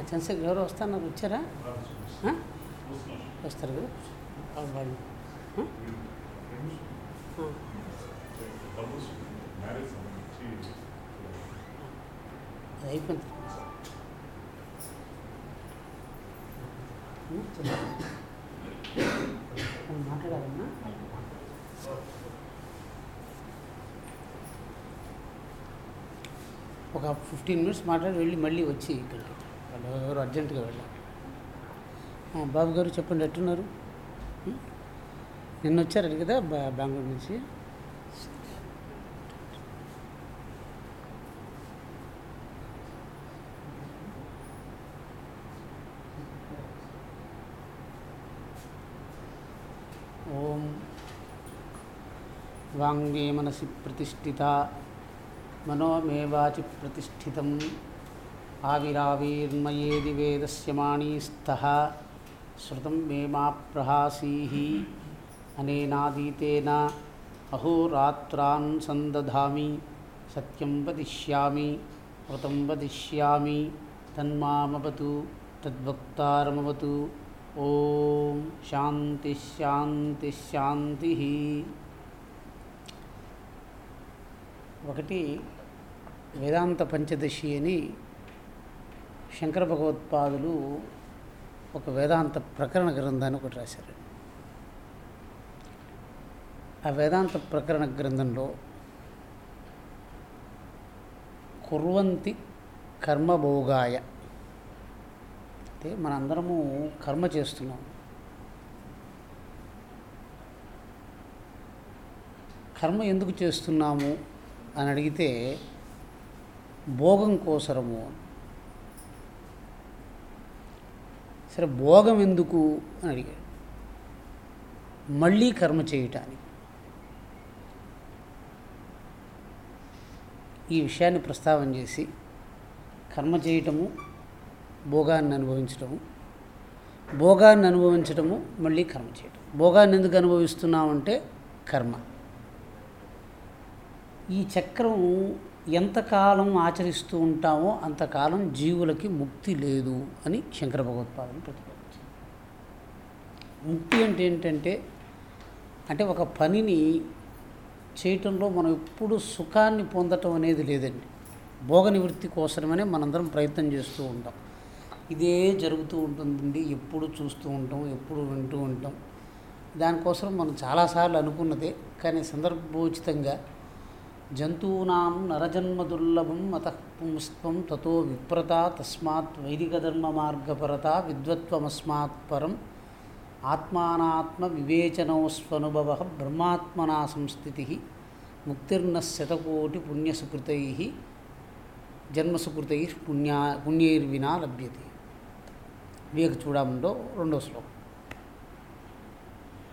చంద్రశేఖర్ ఎవరు వస్తున్నారు వచ్చారా? వస్తారు కదా? వాళ్ళు. అయిపోయింది. మాట్లాడాలన్నా? ఒక ఫిఫ్టీన్ మినిట్స్ మాట్లాడి వెళ్ళి మళ్ళీ వచ్చి ఇక్కడికి. వాళ్ళు ఎవరు అర్జెంటుగా వెళ్ళాలి. బాబు గారు చెప్పండి ఎట్టున్నారు? నిన్న వచ్చారు కదా బా- బెంగళూరు నుంచి? ఓం వాంగే మనసి ప్రతిష్ఠిత మనోమేవాచి ప్రతిష్ఠితం. ఆవిరావిర్మయేది వేదస్య మాణీస్థః. శృతం మే మా ప్రహాసీః. అనేనాదీతేన అహోరాత్రాన్ సందధామి. సత్యం వదిష్యామి. వ్రతం వదిష్యామి. తన్మామవతు తద్వక్తారమవతు. ఓం శాంతి శాంతి శాంతి. ఒకటి వేదాంత పంచదశి అని శంకర భగవత్పాదులు ఒక వేదాంత ప్రకరణ గ్రంథాన్ని ఒకటి రాశారు. ఆ వేదాంత ప్రకరణ గ్రంథంలో కుర్వంతి కర్మభోగాయ అంటే మనందరము కర్మ చేస్తున్నాం. కర్మ ఎందుకు చేస్తున్నాము అని అడిగితే భోగం కోసరము అని. సరే భోగం ఎందుకు అని అడిగాడు. మళ్ళీ కర్మ చేయటానికి. ఈ విషయాన్ని ప్రస్తావన చేసి కర్మ చేయటము భోగాన్ని అనుభవించటము భోగాన్ని అనుభవించటము మళ్ళీ కర్మ చేయటం. భోగాన్ని ఎందుకు అనుభవిస్తున్నామంటే కర్మ. ఈ చక్రం ఎంతకాలం ఆచరిస్తూ ఉంటామో అంతకాలం జీవులకి ముక్తి లేదు అని శంకర భగవత్పాదం ప్రతిపాదించారు. ముక్తి అంటే ఏంటంటే అంటే ఒక పనిని చేయటంలో మనం ఎప్పుడు సుఖాన్ని పొందటం అనేది లేదండి. భోగ నివృత్తి కోసమనే మనందరం ప్రయత్నం చేస్తూ ఉంటాం. ఇదే జరుగుతూ ఉంటుందండి. ఎప్పుడు చూస్తూ ఉంటాం ఎప్పుడు వింటూ ఉంటాం. దానికోసం మనం చాలాసార్లు అనుకున్నదే కానీ సందర్భోచితంగా జంతూనాం నరజన్మ దుర్లభం అత పుంస్త్వం తతో విప్రత తస్మాత్ వైదిక మార్గపరత విద్వత్వమస్మాత్ పరం ఆత్మానాత్మ వివేచనోస్వనుభవ బ్రహ్మాత్మనా సంస్థితి ముక్తిర్న శతకోటి పుణ్యసుకృతై జన్మసుకృతై పుణ్యా పుణ్యైర్వినా లభ్యతే. వివేక చూడముండో రెండో శ్లోకం.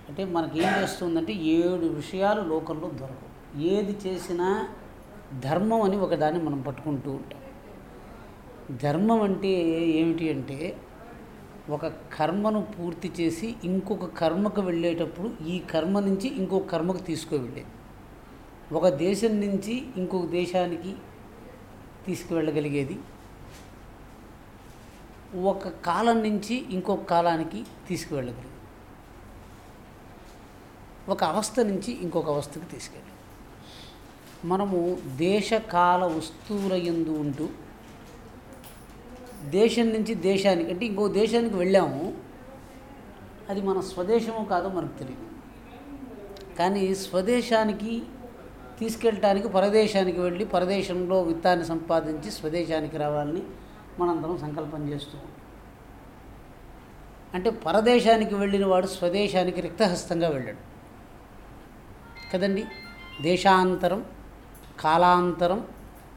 అంటే మనకి ఏం చేస్తుందంటే ఏడు విషయాలు లోకంలో దొరకవు. ఏది చేసినా ధర్మం అని ఒకదాన్ని మనం పట్టుకుంటూ ఉంటాం. ధర్మం అంటే ఏమిటి అంటే ఒక కర్మను పూర్తి చేసి ఇంకొక కర్మకు వెళ్ళేటప్పుడు ఈ కర్మ నుంచి ఇంకొక కర్మకు తీసుకువెళ్ళేది ఒక దేశం నుంచి ఇంకొక దేశానికి తీసుకువెళ్ళగలిగేది. ఒక కాలం నుంచి ఇంకొక కాలానికి తీసుకువెళ్ళగలిగేది. ఒక అవస్థ నుంచి ఇంకొక అవస్థకు తీసుకెళ్ళి మనము దేశకాల వస్తువుల ఎందు ఉంటూ దేశం నుంచి దేశానికి అంటే ఇంకో దేశానికి వెళ్ళాము అది మన స్వదేశము కాదో మనకు తెలియదు కానీ స్వదేశానికి తీసుకెళ్ళటానికి పరదేశానికి వెళ్ళి పరదేశంలో విత్తాన్ని సంపాదించి స్వదేశానికి రావాలని మనందరం సంకల్పం చేస్తూ అంటే పరదేశానికి వెళ్ళిన వాడు స్వదేశానికి రిక్తహస్తంగా వెళ్ళాడు. కదండి? దేశాంతరం కాలాంతరం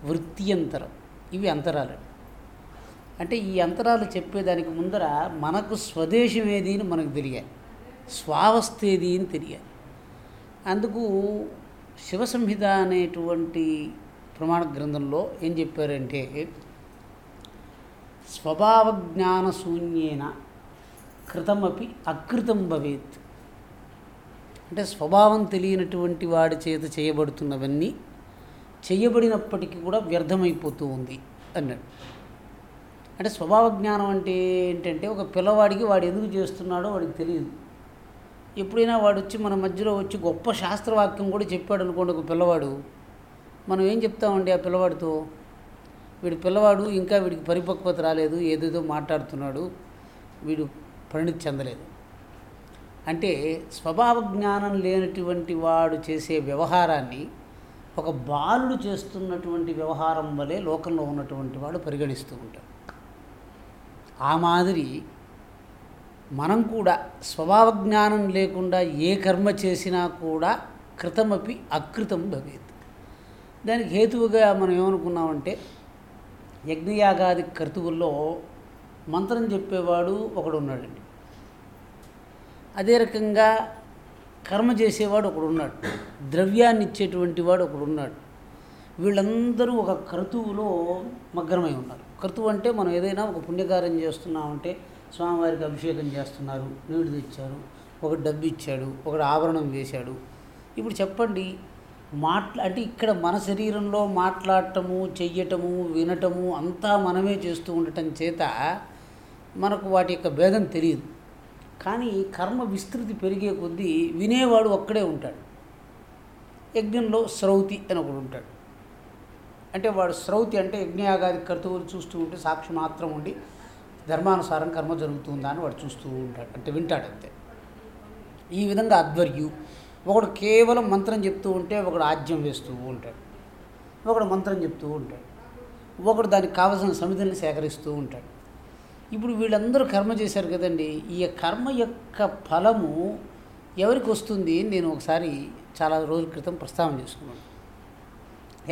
వృత్తియంతరం. ఇవి అంతరాలు. అంటే ఈ అంతరాలు చెప్పేదానికి ముందర మనకు స్వదేశం ఏది అని మనకు తెలియాలి. స్వావస్థ ఏది అని తెలియాలి. అందుకు శివసంహిత అనేటువంటి ప్రమాణ గ్రంథంలో ఏం చెప్పారంటే స్వభావ జ్ఞానశూన్యేన కృతమపి అకృతం భవేత్. అంటే స్వభావం తెలియనటువంటి వాడి చేత చేయబడుతున్నవన్నీ చేయబడినప్పటికీ కూడా వ్యర్థమైపోతూ ఉంది అన్నాడు. అంటే స్వభావ జ్ఞానం అంటే ఏంటంటే ఒక పిల్లవాడికి వాడు ఎందుకు చేస్తున్నాడో వాడికి తెలియదు. ఎప్పుడైనా వాడు వచ్చి మన మధ్యలో వచ్చి గొప్ప శాస్త్రవాక్యం కూడా చెప్పాడు అనుకోండి ఒక పిల్లవాడు. మనం ఏం చెప్తామండి ఆ పిల్లవాడితో? వీడి పిల్లవాడు ఇంకా వీడికి పరిపక్వత రాలేదు ఏదేదో మాట్లాడుతున్నాడు వీడు పరిణితి చెందలేదు. అంటే స్వభావ జ్ఞానం లేనటువంటి వాడు చేసే వ్యవహారాన్ని ఒక బాలుడు చేస్తున్నటువంటి వ్యవహారం వలె లోకంలో ఉన్నటువంటి వాడు పరిగణిస్తూ ఉంటాడు. ఆ మాదిరి మనం కూడా స్వభావ జ్ఞానం లేకుండా ఏ కర్మ చేసినా కూడా కృతమపి అకృతం భవేత్. దానికి హేతువుగా మనం ఏమనుకున్నామంటే యజ్ఞయాగాది కర్తువుల్లో మంత్రం చెప్పేవాడు ఒకడు ఉన్నాడండి అదే రకంగా కర్మ చేసేవాడు ఒకడు ఉన్నాడు. ద్రవ్యాన్ని ఇచ్చేటువంటి వాడు ఒకడు ఉన్నాడు. వీళ్ళందరూ ఒక క్రతువులో మగ్నమై ఉన్నారు. క్రతువు అంటే మనం ఏదైనా ఒక పుణ్యకార్యం చేస్తున్నామంటే స్వామివారికి అభిషేకం చేస్తున్నారు నీళ్ళు తెచ్చారు ఒక డబ్బు ఇచ్చాడు ఒకడు ఆభరణం వేశాడు. ఇప్పుడు చెప్పండి మాట్లా అంటే ఇక్కడ మన శరీరంలో మాట్లాడటము చెయ్యటము వినటము అంతా మనమే చేస్తూ ఉండటం చేత మనకు వాటి యొక్క భేదం తెలియదు. కానీ కర్మ విస్తృతి పెరిగే కొద్దీ వినేవాడు ఒక్కడే ఉంటాడు. యజ్ఞంలో శ్రౌతి అని ఒకడు ఉంటాడు. అంటే వాడు శ్రౌతి అంటే యజ్ఞయాగాది కర్తవులు చూస్తూ ఉంటే సాక్షి మాత్రం ఉండి ధర్మానుసారం కర్మ జరుగుతుందా అని వాడు చూస్తూ ఉంటాడు. అంటే వింటాడు అంతే. ఈ విధంగా అధ్వర్యు. ఒకడు కేవలం మంత్రం చెప్తూ ఉంటే ఒకడు ఆజ్యం వేస్తూ ఉంటాడు. ఒకడు మంత్రం చెప్తూ ఉంటాడు. ఒకడు దానికి కావలసిన సమితిని సేకరిస్తూ ఉంటాడు. ఇప్పుడు వీళ్ళందరూ కర్మ చేశారు కదండి. ఈ కర్మ యొక్క ఫలము ఎవరికి వస్తుంది? అని నేను ఒకసారి చాలా రోజుల క్రితం ప్రస్తావన చేసుకున్నాను.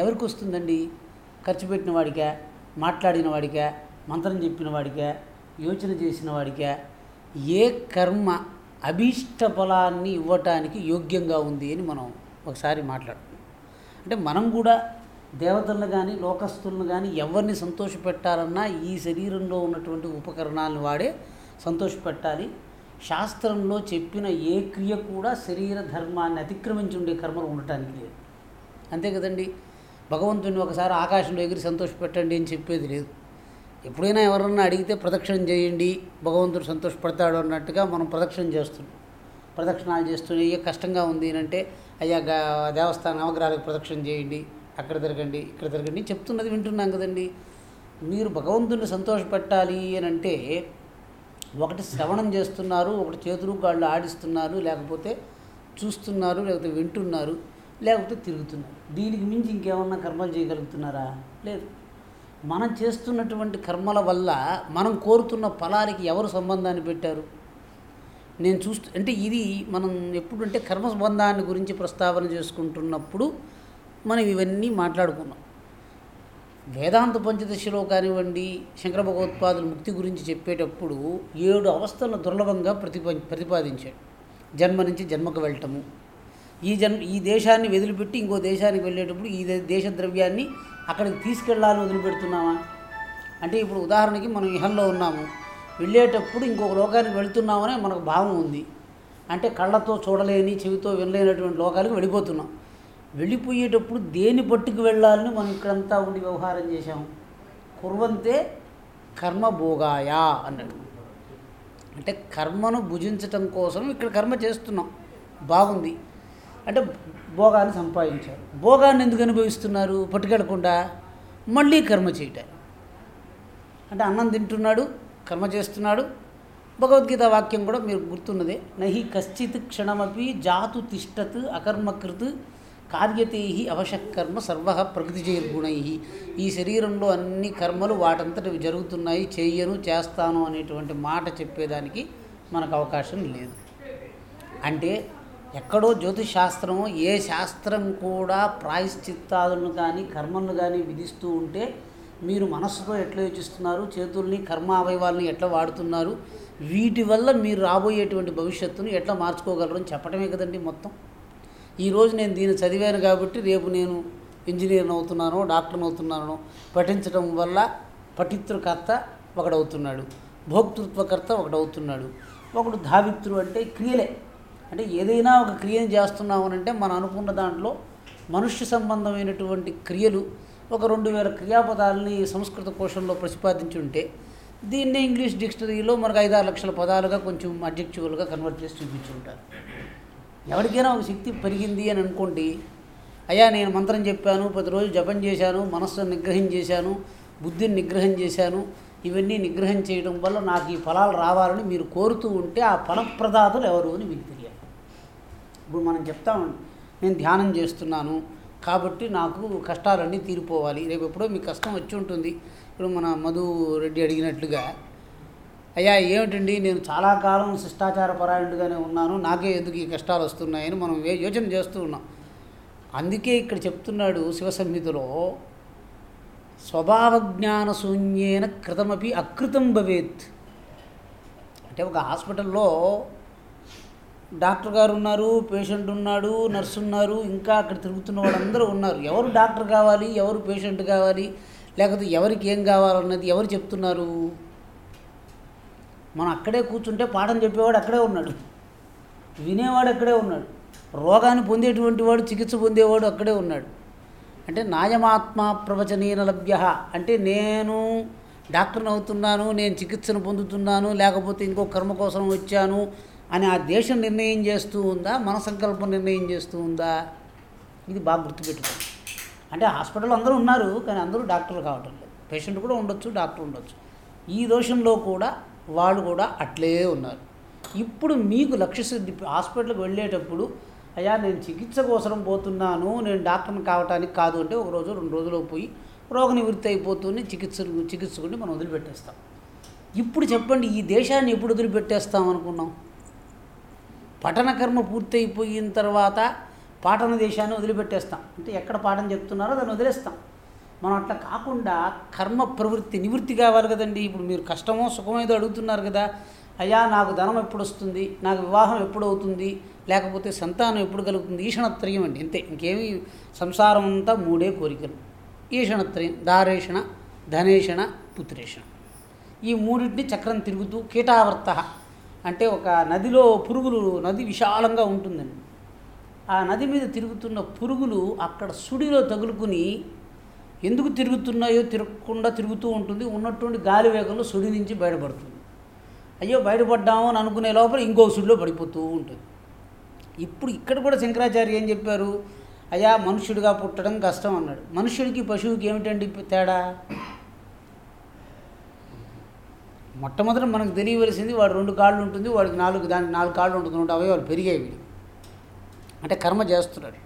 ఎవరికి వస్తుందండి? ఖర్చు పెట్టిన వాడికా? మాట్లాడిన వాడికా? మంత్రం చెప్పిన వాడికా? యోచన చేసిన వాడికా? ఏ కర్మ అభీష్ట ఫలాన్ని ఇవ్వటానికి యోగ్యంగా ఉంది అని మనం ఒకసారి మాట్లాడుకున్నాం అంటే మనం కూడా దేవతలను కానీ లోకస్తులను కానీ ఎవరిని సంతోషపెట్టాలన్నా ఈ శరీరంలో ఉన్నటువంటి ఉపకరణాలను వాడే సంతోషపెట్టాలి. శాస్త్రంలో చెప్పిన ఏ క్రియ కూడా శరీర ధర్మాన్ని అతిక్రమించి ఉండే కర్మలు ఉండటానికి లేదు. అంతే కదండి? భగవంతుని ఒకసారి ఆకాశంలో ఎగిరి సంతోషపెట్టండి అని చెప్పేది లేదు. ఎప్పుడైనా ఎవరన్నా అడిగితే ప్రదక్షిణం చేయండి భగవంతుడు సంతోషపడతాడు అన్నట్టుగా మనం ప్రదక్షిణం చేస్తున్నాం. ప్రదక్షిణాలు చేస్తూనే ఏ కష్టంగా ఉంది అంటే అయ్యా దేవస్థాన నవగ్రహాలకు ప్రదక్షిణ చేయండి అక్కడ తిరగండి ఇక్కడ తిరగండి చెప్తున్నది వింటున్నాం కదండి. మీరు భగవంతుని సంతోషపెట్టాలి అని అంటే ఒకటి శ్రవణం చేస్తున్నారు ఒకటి చేతులు కాళ్ళు ఆడిస్తున్నారు లేకపోతే చూస్తున్నారు లేకపోతే వింటున్నారు లేకపోతే తిరుగుతున్నారు. దీనికి మించి ఇంకేమన్నా కర్మలు చేయగలుగుతున్నారా? లేదు. మనం చేస్తున్నటువంటి కర్మల వల్ల మనం కోరుతున్న ఫలానికి ఎవరు సంబంధాన్ని పెట్టారు? నేను చూస్తూ అంటే ఇది మనం ఎప్పుడు అంటే కర్మబంధాన్ని గురించి ప్రస్తావన చేసుకుంటున్నప్పుడు మనం ఇవన్నీ మాట్లాడుకున్నాం. వేదాంత పంచదశలో కానివ్వండి శంకర భగవత్పాదుల ముక్తి గురించి చెప్పేటప్పుడు ఏడు అవస్థలను దుర్లభంగా ప్రతిప ప్రతిపాదించాడు. జన్మ నుంచి జన్మకు వెళ్ళటము. ఈ జన్మ ఈ దేశాన్ని వదిలిపెట్టి ఇంకో దేశానికి వెళ్ళేటప్పుడు ఈ దే- దేశ ద్రవ్యాన్ని అక్కడికి తీసుకెళ్ళాలని వదిలిపెడుతున్నామా? అంటే ఇప్పుడు ఉదాహరణకి మనం ఇహంలో ఉన్నాము. వెళ్ళేటప్పుడు ఇంకొక లోకానికి వెళుతున్నామనే మనకు భావం ఉంది. అంటే కళ్ళతో చూడలేని చెవితో వినలేనటువంటి లోకాలకు వెళ్ళిపోతున్నాం. వెళ్ళిపోయేటప్పుడు దేని పట్టుకు వెళ్ళాలని మనం ఇక్కడంతా ఉండి వ్యవహారం చేశాం కుర్వంతే కర్మభోగాయా అన్నాడు. అంటే కర్మను భుజించటం కోసం ఇక్కడ కర్మ చేస్తున్నాం. బాగుంది. అంటే భోగాన్ని సంపాదించారు. భోగాన్ని ఎందుకు అనుభవిస్తున్నారు? పట్టుకెళ్ళకుండా మళ్ళీ కర్మ చేయటం. అంటే అన్నం తింటున్నాడు కర్మ చేస్తున్నాడు. భగవద్గీత వాక్యం కూడా మీరు గుర్తున్నదే. నహి కశ్చిత్ క్షణమపి జాతు తిష్టత్ అకర్మకృత్ కార్యతే అవశకర్మ సర్వ ప్రకృతిజైర్గుణై. ఈ శరీరంలో అన్ని కర్మలు వాటంతట జరుగుతున్నాయి చెయ్యను చేస్తాను అనేటువంటి మాట చెప్పేదానికి మనకు అవకాశం లేదు. అంటే ఎక్కడో జ్యోతిష్ శాస్త్రము ఏ శాస్త్రం కూడా ప్రాయశ్చిత్తాదులను కానీ కర్మలను కానీ విధిస్తూ ఉంటే మీరు మనస్సుతో ఎట్లా యోచిస్తున్నారు? చేతుల్ని కర్మ అవయవాల్ని ఎట్లా వాడుతున్నారు? వీటి వల్ల మీరు రాబోయేటువంటి భవిష్యత్తును ఎట్లా మార్చుకోగలరు అని చెప్పడమే కదండి మొత్తం. ఈరోజు నేను దీన్ని చదివాను కాబట్టి రేపు నేను ఇంజనీర్ని అవుతున్నానో డాక్టర్ని అవుతున్నానో పఠించడం వల్ల పఠిత్రుకర్త ఒకడవుతున్నాడు భోక్తృత్వకర్త ఒకడవుతున్నాడు. ఒకడు ధావిత్రు అంటే క్రియలే. అంటే ఏదైనా ఒక క్రియను చేస్తున్నామని అంటే మనం అనుకున్న దాంట్లో మనుష్య సంబంధమైనటువంటి క్రియలు ఒక రెండు వేల క్రియాపదాలని సంస్కృత కోశంలో ప్రతిపాదించి ఉంటే దీన్నే ఇంగ్లీష్ డిక్షనరీలో మనకు ఐదారు లక్షల పదాలుగా కొంచెం అడ్జెక్టివ్లుగా కన్వర్ట్ చేసి చూపించి ఉంటారు ఎవరికైనా ఒక శక్తి పెరిగింది అని అనుకోండి అయ్యా నేను మంత్రం చెప్పాను ప్రతిరోజు జపం చేశాను మనస్సును నిగ్రహం చేశాను బుద్ధిని నిగ్రహం చేశాను ఇవన్నీ నిగ్రహం చేయడం వల్ల నాకు ఈ ఫలాలు రావాలని మీరు కోరుతూ ఉంటే ఆ ఫలప్రదాతలు ఎవరు అని మీకు తెలియాలి. ఇప్పుడు మనం చెప్తామండి నేను ధ్యానం చేస్తున్నాను కాబట్టి నాకు కష్టాలన్నీ తీరిపోవాలి. రేపు ఎప్పుడో మీకు కష్టం వచ్చి ఉంటుంది. ఇప్పుడు మన మధు రెడ్డి అడిగినట్లుగా అయ్యా ఏమిటండి? నేను చాలా కాలం శిష్టాచార పరాయణుడిగానే ఉన్నాను. నాకే ఎందుకు ఈ కష్టాలు వస్తున్నాయని మనం ఏ- యోచన చేస్తూ ఉన్నాం. అందుకే ఇక్కడ చెప్తున్నాడు శివసంహితలో స్వభావజ్ఞాన శూన్యేన కృతమపి అకృతం భవేత్. అంటే ఒక హాస్పిటల్లో డాక్టర్ గారు ఉన్నారు పేషెంట్ ఉన్నాడు నర్సు ఉన్నారు ఇంకా అక్కడ తిరుగుతున్న వాళ్ళందరూ ఉన్నారు. ఎవరు డాక్టర్ కావాలి ఎవరు పేషెంట్ కావాలి లేకపోతే ఎవరికి ఏం కావాలన్నది ఎవరు చెప్తున్నారు? మనం అక్కడే కూర్చుంటే పాఠం చెప్పేవాడు అక్కడే ఉన్నాడు. వినేవాడు అక్కడే ఉన్నాడు. రోగాన్ని పొందేటువంటి వాడు చికిత్స పొందేవాడు అక్కడే ఉన్నాడు. అంటే నాయమాత్మ ప్రవచనీన లభ్య అంటే నేను డాక్టర్ని అవుతున్నాను నేను చికిత్సను పొందుతున్నాను లేకపోతే ఇంకో కర్మ కోసం వచ్చాను అని ఆ దేశం నిర్ణయం చేస్తూ ఉందా? మన సంకల్పం నిర్ణయం చేస్తూ ఉందా? ఇది బాగా గుర్తుపెట్టుకోండి అంటే హాస్పిటల్ అందరూ ఉన్నారు కానీ అందరూ డాక్టర్లు కావటం లేదు. పేషెంట్ కూడా ఉండొచ్చు డాక్టర్ ఉండొచ్చు. ఈ దోషంలో కూడా వాళ్ళు కూడా అట్లే ఉన్నారు. ఇప్పుడు మీకు లక్ష్య సిద్ధి హాస్పిటల్కి వెళ్ళేటప్పుడు అయ్యా నేను చికిత్స కోసం పోతున్నాను నేను డాక్టర్ని కావటానికి కాదు అంటే ఒక రోజు రెండు రోజులు పోయి రోగ నివృత్తి అయిపోతుంది చికిత్స చికిత్సకుని మనం వదిలిపెట్టేస్తాం. ఇప్పుడు చెప్పండి ఈ దేశాన్ని ఎప్పుడు వదిలిపెట్టేస్తాం అనుకున్నాం? పఠన కర్మ పూర్తయిపోయిన తర్వాత పాఠన దేశాన్ని వదిలిపెట్టేస్తాం. అంటే ఎక్కడ పాఠం చెప్తున్నారో దాన్ని వదిలేస్తాం. మనం అట్లా కాకుండా కర్మ ప్రవృత్తి నివృత్తి కావాలి కదండి. ఇప్పుడు మీరు కష్టమో సుఖమో ఏదో అడుగుతున్నారు కదా. అయ్యా నాకు ధనం ఎప్పుడు వస్తుంది నాకు వివాహం ఎప్పుడు అవుతుంది లేకపోతే సంతానం ఎప్పుడు కలుగుతుంది? ఈషణత్రయం అండి అంతే ఇంకేమి సంసారం అంతా మూడే కోరికలు. ఈషణత్రయం దారేషణ ధనేషణ పుత్రేషణ. ఈ మూడింటిని చక్రం తిరుగుతూ కీటావర్త అంటే ఒక నదిలో పురుగులు నది విశాలంగా ఉంటుందండి. ఆ నది మీద తిరుగుతున్న పురుగులు అక్కడ సుడిలో తగులుకుని ఎందుకు తిరుగుతున్నాయో తిరగకుండా తిరుగుతూ ఉంటుంది. ఉన్నటువంటి గాలి వేగంలో సుడి నుంచి బయటపడుతుంది. అయ్యో బయటపడ్డాము అని అనుకునే లోపల ఇంకో సుడిలో పడిపోతూ ఉంటుంది. ఇప్పుడు ఇక్కడ కూడా శంకరాచార్య ఏం చెప్పారు? అయ్యా మనుష్యుడిగా పుట్టడం కష్టం అన్నాడు. మనుష్యుడికి పశువుకి ఏమిటండి తేడా? మొట్టమొదట మనకు తెలియవలసింది వాడు రెండు కాళ్ళు ఉంటుంది వాడికి నాలుగు దానికి నాలుగు కాళ్ళు ఉంటుంది నూట అవయవాలు పెరిగాయి అంటే కర్మ చేస్తున్నాడు.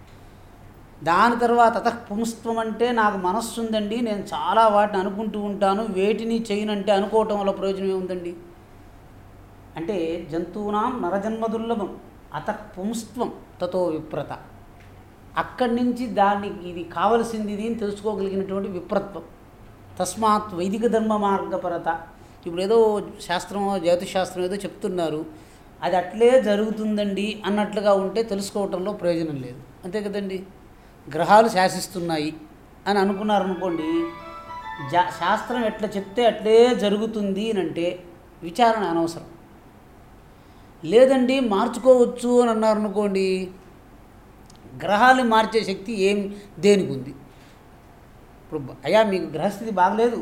దాని తర్వాత అత పుంస్త్వం అంటే నాకు మనస్సు ఉందండి నేను చాలా వాటిని అనుకుంటూ ఉంటాను వేటిని చేయనంటే అనుకోవటం వల్ల ప్రయోజనం ఏముందండి అంటే జంతువునాం నరజన్మదుర్లభం అత పుంస్త్వం తతో విప్రత. అక్కడి నుంచి దానికి ఇది కావలసింది ఇది అని తెలుసుకోగలిగినటువంటి విప్రత్వం. తస్మాత్ వైదిక ధర్మ మార్గపరత. ఇప్పుడు ఏదో శాస్త్రం జ్యోతిషాస్త్రం ఏదో చెప్తున్నారు అది అట్లే జరుగుతుందండి అన్నట్లుగా ఉంటే తెలుసుకోవటంలో ప్రయోజనం లేదు. అంతే కదండి? గ్రహాలు శాసిస్తున్నాయి అని అనుకున్నారనుకోండి జా శాస్త్రం ఎట్లా చెప్తే అట్లే జరుగుతుంది అని అంటే విచారణ అనవసరం. లేదండి మార్చుకోవచ్చు అని అన్నారనుకోండి గ్రహాలు మార్చే శక్తి ఏం దేనికి ఉంది? ఇప్పుడు అయ్యా మీకు గ్రహస్థితి బాగలేదు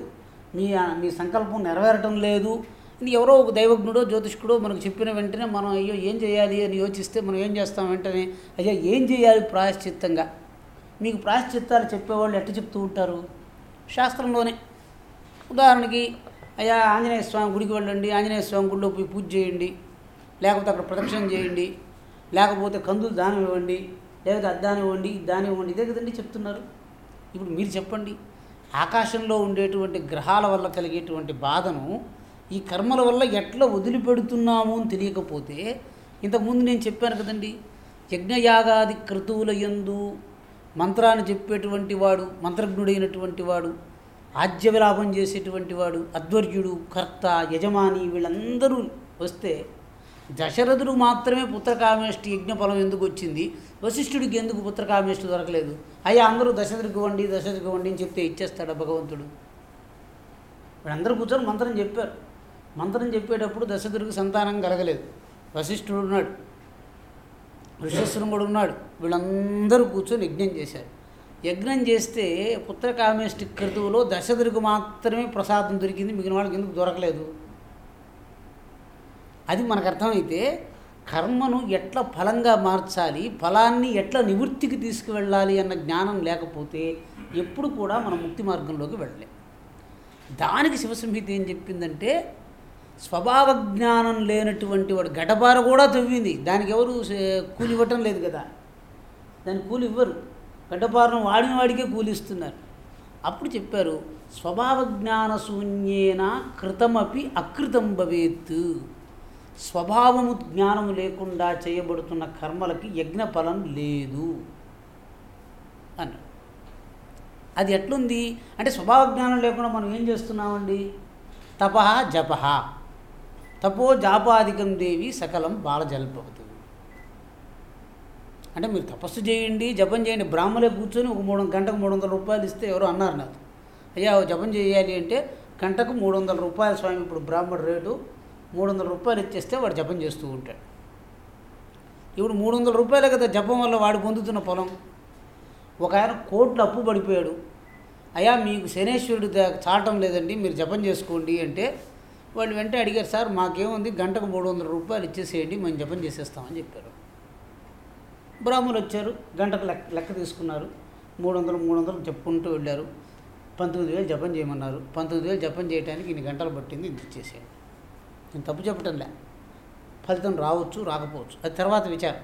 మీ మీ సంకల్పం నెరవేరటం లేదు అని ఎవరో ఒక దైవజ్ఞుడో జ్యోతిష్కుడో మనకు చెప్పిన వెంటనే మనం అయ్యో ఏం చేయాలి? అని యోచిస్తే మనం ఏం చేస్తాం వెంటనే అయ్యా ఏం చేయాలి ప్రాయశ్చిత్తంగా? మీకు ప్రాశ్చిత్తాలు చెప్పేవాళ్ళు ఎట్ట చెప్తూ ఉంటారు? శాస్త్రంలోనే. ఉదాహరణకి అయ్యా ఆంజనేయ స్వామి గుడికి వెళ్ళండి ఆంజనేయ స్వామి గుడిలో పోయి పూజ చేయండి లేకపోతే అక్కడ ప్రదక్షిణ చేయండి లేకపోతే కందులు దానం ఇవ్వండి లేకపోతే అద్దానం ఇవ్వండి దానం ఇవ్వండి ఇదే కదండి చెప్తున్నారు. ఇప్పుడు మీరు చెప్పండి. ఆకాశంలో ఉండేటువంటి గ్రహాల వల్ల కలిగేటువంటి బాధను ఈ కర్మల వల్ల ఎట్లా వదిలిపెడుతున్నాము అని తెలియకపోతే ఇంతకుముందు నేను చెప్పాను కదండి యజ్ఞయాగాది క్రతువుల ఎందు మంత్రాన్ని చెప్పేటువంటి వాడు మంత్రజ్ఞుడైనటువంటి వాడు ఆజ్య విలాపం చేసేటువంటి వాడు అధ్వర్యుడు కర్త యజమాని వీళ్ళందరూ వస్తే దశరథుడు మాత్రమే పుత్రకామేష్టి యజ్ఞఫలం ఎందుకు వచ్చింది? వశిష్ఠుడికి ఎందుకు పుత్రకామేష్టి దొరకలేదు? అయ్యా అందరూ దశరథుడికి ఇవ్వండి దశరథుడికి ఇవ్వండి అని చెప్తే ఇచ్చేస్తాడా భగవంతుడు? వీళ్ళందరూ కూర్చొని మంత్రం చెప్పారు. మంత్రం చెప్పేటప్పుడు దశరథుడికి సంతానం కలగలేదు. వశిష్ఠుడు ఉన్నాడు. ఋషశృంగుడు ఉన్నాడు. వీళ్ళందరూ కూర్చొని యజ్ఞం చేశారు. యజ్ఞం చేస్తే పుత్రకామేష్టి క్రతువులో దశరథుడికి మాత్రమే ప్రసాదం దొరికింది. మిగిలిన వాళ్ళకి ఎందుకు దొరకలేదు? అది మనకు అర్థమైతే కర్మను ఎట్లా ఫలంగా మార్చాలి ఫలాన్ని ఎట్లా నివృత్తికి తీసుకువెళ్ళాలి అన్న జ్ఞానం లేకపోతే ఎప్పుడు కూడా మనం ముక్తి మార్గంలోకి వెళ్ళలేం. దానికి శివసంహిత ఏం చెప్పిందంటే స్వభావ జ్ఞానం లేనటువంటి వాడు గడపార కూడా తవ్వింది. దానికి ఎవరు కూలి ఇవ్వటం లేదు కదా. దానికి కూలి ఇవ్వరు. గడ్డపారను వాడిన వాడికే కూలి ఇస్తున్నారు అప్పుడు చెప్పారు స్వభావ జ్ఞాన శూన్యేన కృతమపి అకృతం భవేత్ స్వభావము జ్ఞానము లేకుండా చేయబడుతున్న కర్మలకి యజ్ఞ ఫలం లేదు. అని అది ఎట్లుంది? అంటే స్వభావ జ్ఞానం లేకుండా మనం ఏం చేస్తున్నామండి? తప జప. తపో జాపాధికం దేవి సకలం బాలజల్పవతు. అంటే మీరు తపస్సు చేయండి జపం చేయండి బ్రాహ్మలే కూర్చొని ఒక మూడు గంటకు మూడు వందల రూపాయలు ఇస్తే ఎవరో అన్నారు నాకు. అయ్యా జపం చేయాలి అంటే గంటకు మూడు వందల రూపాయలు స్వామి ఇప్పుడు బ్రాహ్మణ రేటు మూడు వందల రూపాయలు ఇచ్చేస్తే వాడు జపం చేస్తూ ఉంటాడు. ఇప్పుడు మూడు వందల రూపాయలే కదా జపం వల్ల వాడు పొందుతున్న పొలం ఒక ఆయన కోట్లు అప్పు పడిపోయాడు. అయ్యా మీకు శనేశ్వరుడు చాటం లేదండి మీరు జపం చేసుకోండి అంటే వాళ్ళు వెంటనే అడిగారు సార్ మాకేముంది? గంటకు మూడు వందల రూపాయలు ఇచ్చేసేయండి మేము జపం చేసేస్తామని చెప్పారు. బ్రాహ్మణులు వచ్చారు గంటకు లెక్క లెక్క తీసుకున్నారు. మూడు వందలు మూడు వందలు చెప్పుకుంటూ వెళ్ళారు. పంతొమ్మిది వేలు జపం చేయమన్నారు. పంతొమ్మిది వేలు జపం చేయడానికి ఇన్ని గంటలు పట్టింది ఇంత ఇచ్చేసేయండి. నేను తప్పు చెప్పటంలే. ఫలితం రావచ్చు రాకపోవచ్చు. అది తర్వాత విచారం.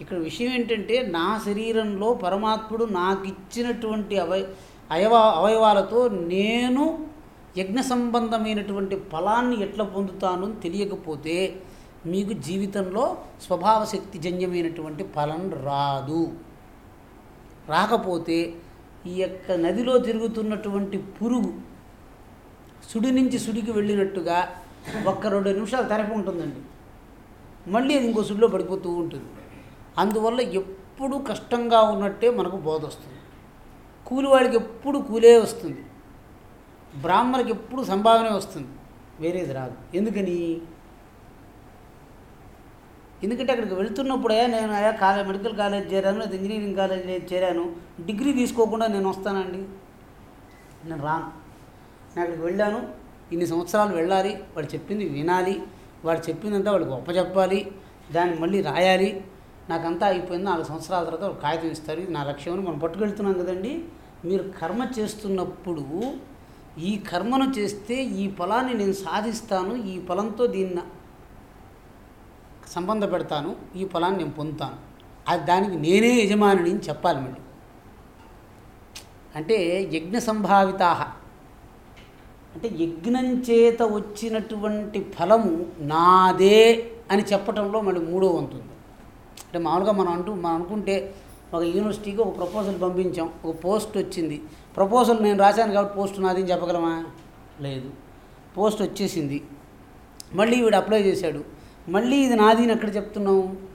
ఇక్కడ విషయం ఏంటంటే నా శరీరంలో పరమాత్ముడు నాకు ఇచ్చినటువంటి అవయ అవయవ అవయవాలతో నేను యజ్ఞ సంబంధమైనటువంటి ఫలాన్ని ఎట్లా పొందుతాను తెలియకపోతే మీకు జీవితంలో స్వభావ శక్తి జన్యమైనటువంటి ఫలం రాదు. రాకపోతే ఈ యొక్క నదిలో తిరుగుతున్నటువంటి పురుగు సుడి నుంచి సుడికి వెళ్ళినట్టుగా ఒక్క రెండు నిమిషాలు తెరపి ఉంటుందండి. మళ్ళీ అది ఇంకో సుడిలో పడిపోతూ ఉంటుంది. అందువల్ల ఎప్పుడు కష్టంగా ఉన్నట్టే మనకు బోధ వస్తుంది. కూలివాడికి ఎప్పుడు కూలే వస్తుంది. బ్రాహ్మణకి ఎప్పుడు సంభావన వస్తుంది. వేరేది రాదు. ఎందుకని? ఎందుకంటే అక్కడికి వెళ్తున్నప్పుడే నేను అయా కాలేజ్ మెడికల్ కాలేజ్ చేరాను లేదా ఇంజనీరింగ్ కాలేజ్ చేరాను. డిగ్రీ తీసుకోకుండా నేను వస్తానండి. నేను రాను. నేను అక్కడికి వెళ్ళాను. ఇన్ని సంవత్సరాలు వెళ్ళాలి. వాడు చెప్పింది వినాలి. వాడు చెప్పిందంతా వాడికి గొప్ప చెప్పాలి. దాన్ని మళ్ళీ రాయాలి. నాకంతా అయిపోయింది. నాలుగు సంవత్సరాల తర్వాత ఒక కాగితం ఇస్తారు. ఇది నా లక్ష్యం అని మనం పట్టుకెళ్తున్నాం కదండి. మీరు కర్మ చేస్తున్నప్పుడు ఈ కర్మను చేస్తే ఈ ఫలాన్ని నేను సాధిస్తాను ఈ ఫలంతో దీన్ని సంబంధ పెడతాను ఈ ఫలాన్ని నేను పొందుతాను. అది దానికి నేనే యజమానిని అని చెప్పాలి మళ్ళీ. అంటే యజ్ఞ సంభావితా అంటే యజ్ఞం చేత వచ్చినటువంటి ఫలము నాదే అని చెప్పటంలో మళ్ళీ మూడో వంతుంది అంటే మామూలుగా మనం అంటూ మనం అనుకుంటే ఒక యూనివర్సిటీకి ఒక ప్రపోజల్ పంపించాం. ఒక పోస్ట్ వచ్చింది. ప్రపోజల్ నేను రాశాను కాబట్టి పోస్ట్ నాది అని చెప్పగలమా? లేదు. పోస్ట్ వచ్చేసింది. మళ్ళీ వీడు అప్లై చేశాడు. మళ్ళీ ఇది నాది అని ఎక్కడ చెప్తున్నావు?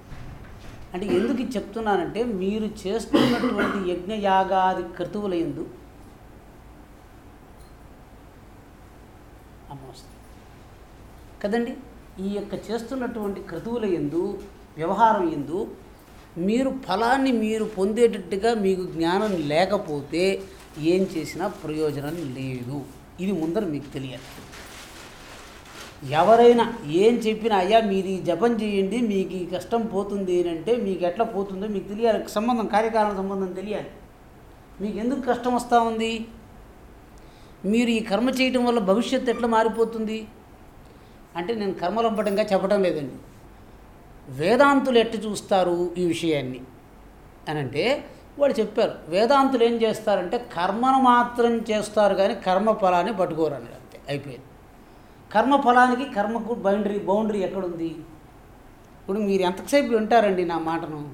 అంటే ఎందుకు చెప్తున్నానంటే మీరు చేస్తున్నటువంటి యజ్ఞయాగాది క్రతువుల ఎందు అమ్మవస్తుంది కదండి? ఈ యొక్క చేస్తున్నటువంటి క్రతువుల ఎందు వ్యవహారం ఎందు మీరు ఫలాన్ని మీరు పొందేటట్టుగా మీకు జ్ఞానం లేకపోతే ఏం చేసినా ప్రయోజనం లేదు. ఇది ముందర మీకు తెలియాలి. ఎవరైనా ఏం చెప్పినా అయ్యా మీరు ఈ జపం చేయండి మీకు ఈ కష్టం పోతుంది అని అంటే మీకు ఎట్లా పోతుందో మీకు తెలియాలి. సంబంధం కార్యకారణ సంబంధం తెలియాలి. మీకు ఎందుకు కష్టం వస్తూ ఉంది? మీరు ఈ కర్మ చేయటం వల్ల భవిష్యత్తు ఎట్లా మారిపోతుంది? అంటే నేను కర్మలంపటంగా చెప్పడం లేదండి. వేదాంతులు ఎట్టు చూస్తారు ఈ విషయాన్ని? అని అంటే వాళ్ళు చెప్పారు వేదాంతులు ఏం చేస్తారంటే కర్మను మాత్రం చేస్తారు కానీ కర్మఫలాన్ని పట్టుకోరు అన్నాడు అంతే అయిపోయింది. కర్మఫలానికి కర్మకు బౌండరీ బౌండరీ ఎక్కడుంది? ఇప్పుడు మీరు ఎంతసేపు వింటారండి నా మాటను?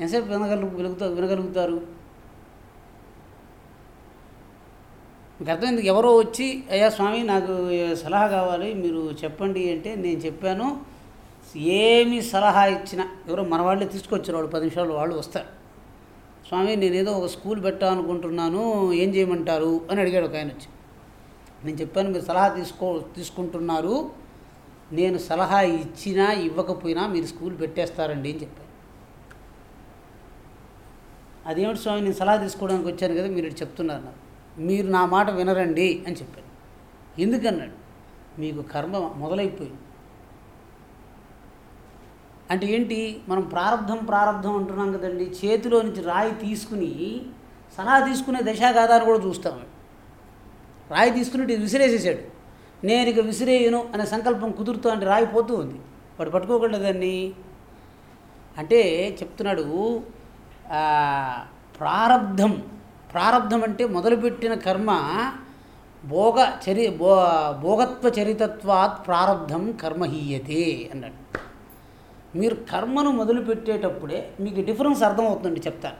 ఎంతసేపు వినగలు వెలుగుతా వినగలుగుతారు? మీకు అర్థమైంది? ఎవరో వచ్చి అయ్యా స్వామి నాకు సలహా కావాలి మీరు చెప్పండి అంటే నేను చెప్పాను. ఏమి సలహా ఇచ్చినా ఎవరో మన వాళ్ళే తీసుకొచ్చారు వాళ్ళు పది నిమిషాలు వాళ్ళు వస్తారు. స్వామి నేను ఏదో ఒక స్కూల్ పెట్టాలనుకుంటున్నాను ఏం చేయమంటారు అని అడిగాడు ఒక ఆయన వచ్చి. నేను చెప్పాను మీరు సలహా తీసుకో తీసుకుంటున్నారు నేను సలహా ఇచ్చినా ఇవ్వకపోయినా మీరు స్కూల్ పెట్టేస్తారండి అని చెప్పాను అదేమిటి స్వామి నేను సలహా తీసుకోవడానికి వచ్చాను కదా మీరు ఇటు చెప్తున్నారు నాకు. మీరు నా మాట వినరండి అని చెప్పాను ఎందుకన్నాడు? మీకు కర్మ మొదలైపోయింది. అంటే ఏంటి? మనం ప్రారంధం ప్రారంధం అంటున్నాం కదండి. చేతిలో నుంచి రాయి తీసుకుని సలహా తీసుకునే దశాగాధాన్ని కూడా చూస్తాం. రాయి తీసుకుని విసిరేసేసాడు. నేను ఇక విసిరేయను అనే సంకల్పం కుదురుతూ అంటే రాయి పోతూ ఉంది. వాడు పట్టుకోకుండా దాన్ని అంటే చెప్తున్నాడు ప్రారంధం ప్రారబ్ధం అంటే మొదలుపెట్టిన కర్మ భోగ చరి భో భోగత్వ చరితత్వాత్ ప్రారంధం కర్మహీయతే అన్నాడు. మీరు కర్మను మొదలుపెట్టేటప్పుడే మీకు డిఫరెన్స్ అర్థమవుతుందండి చెప్తాను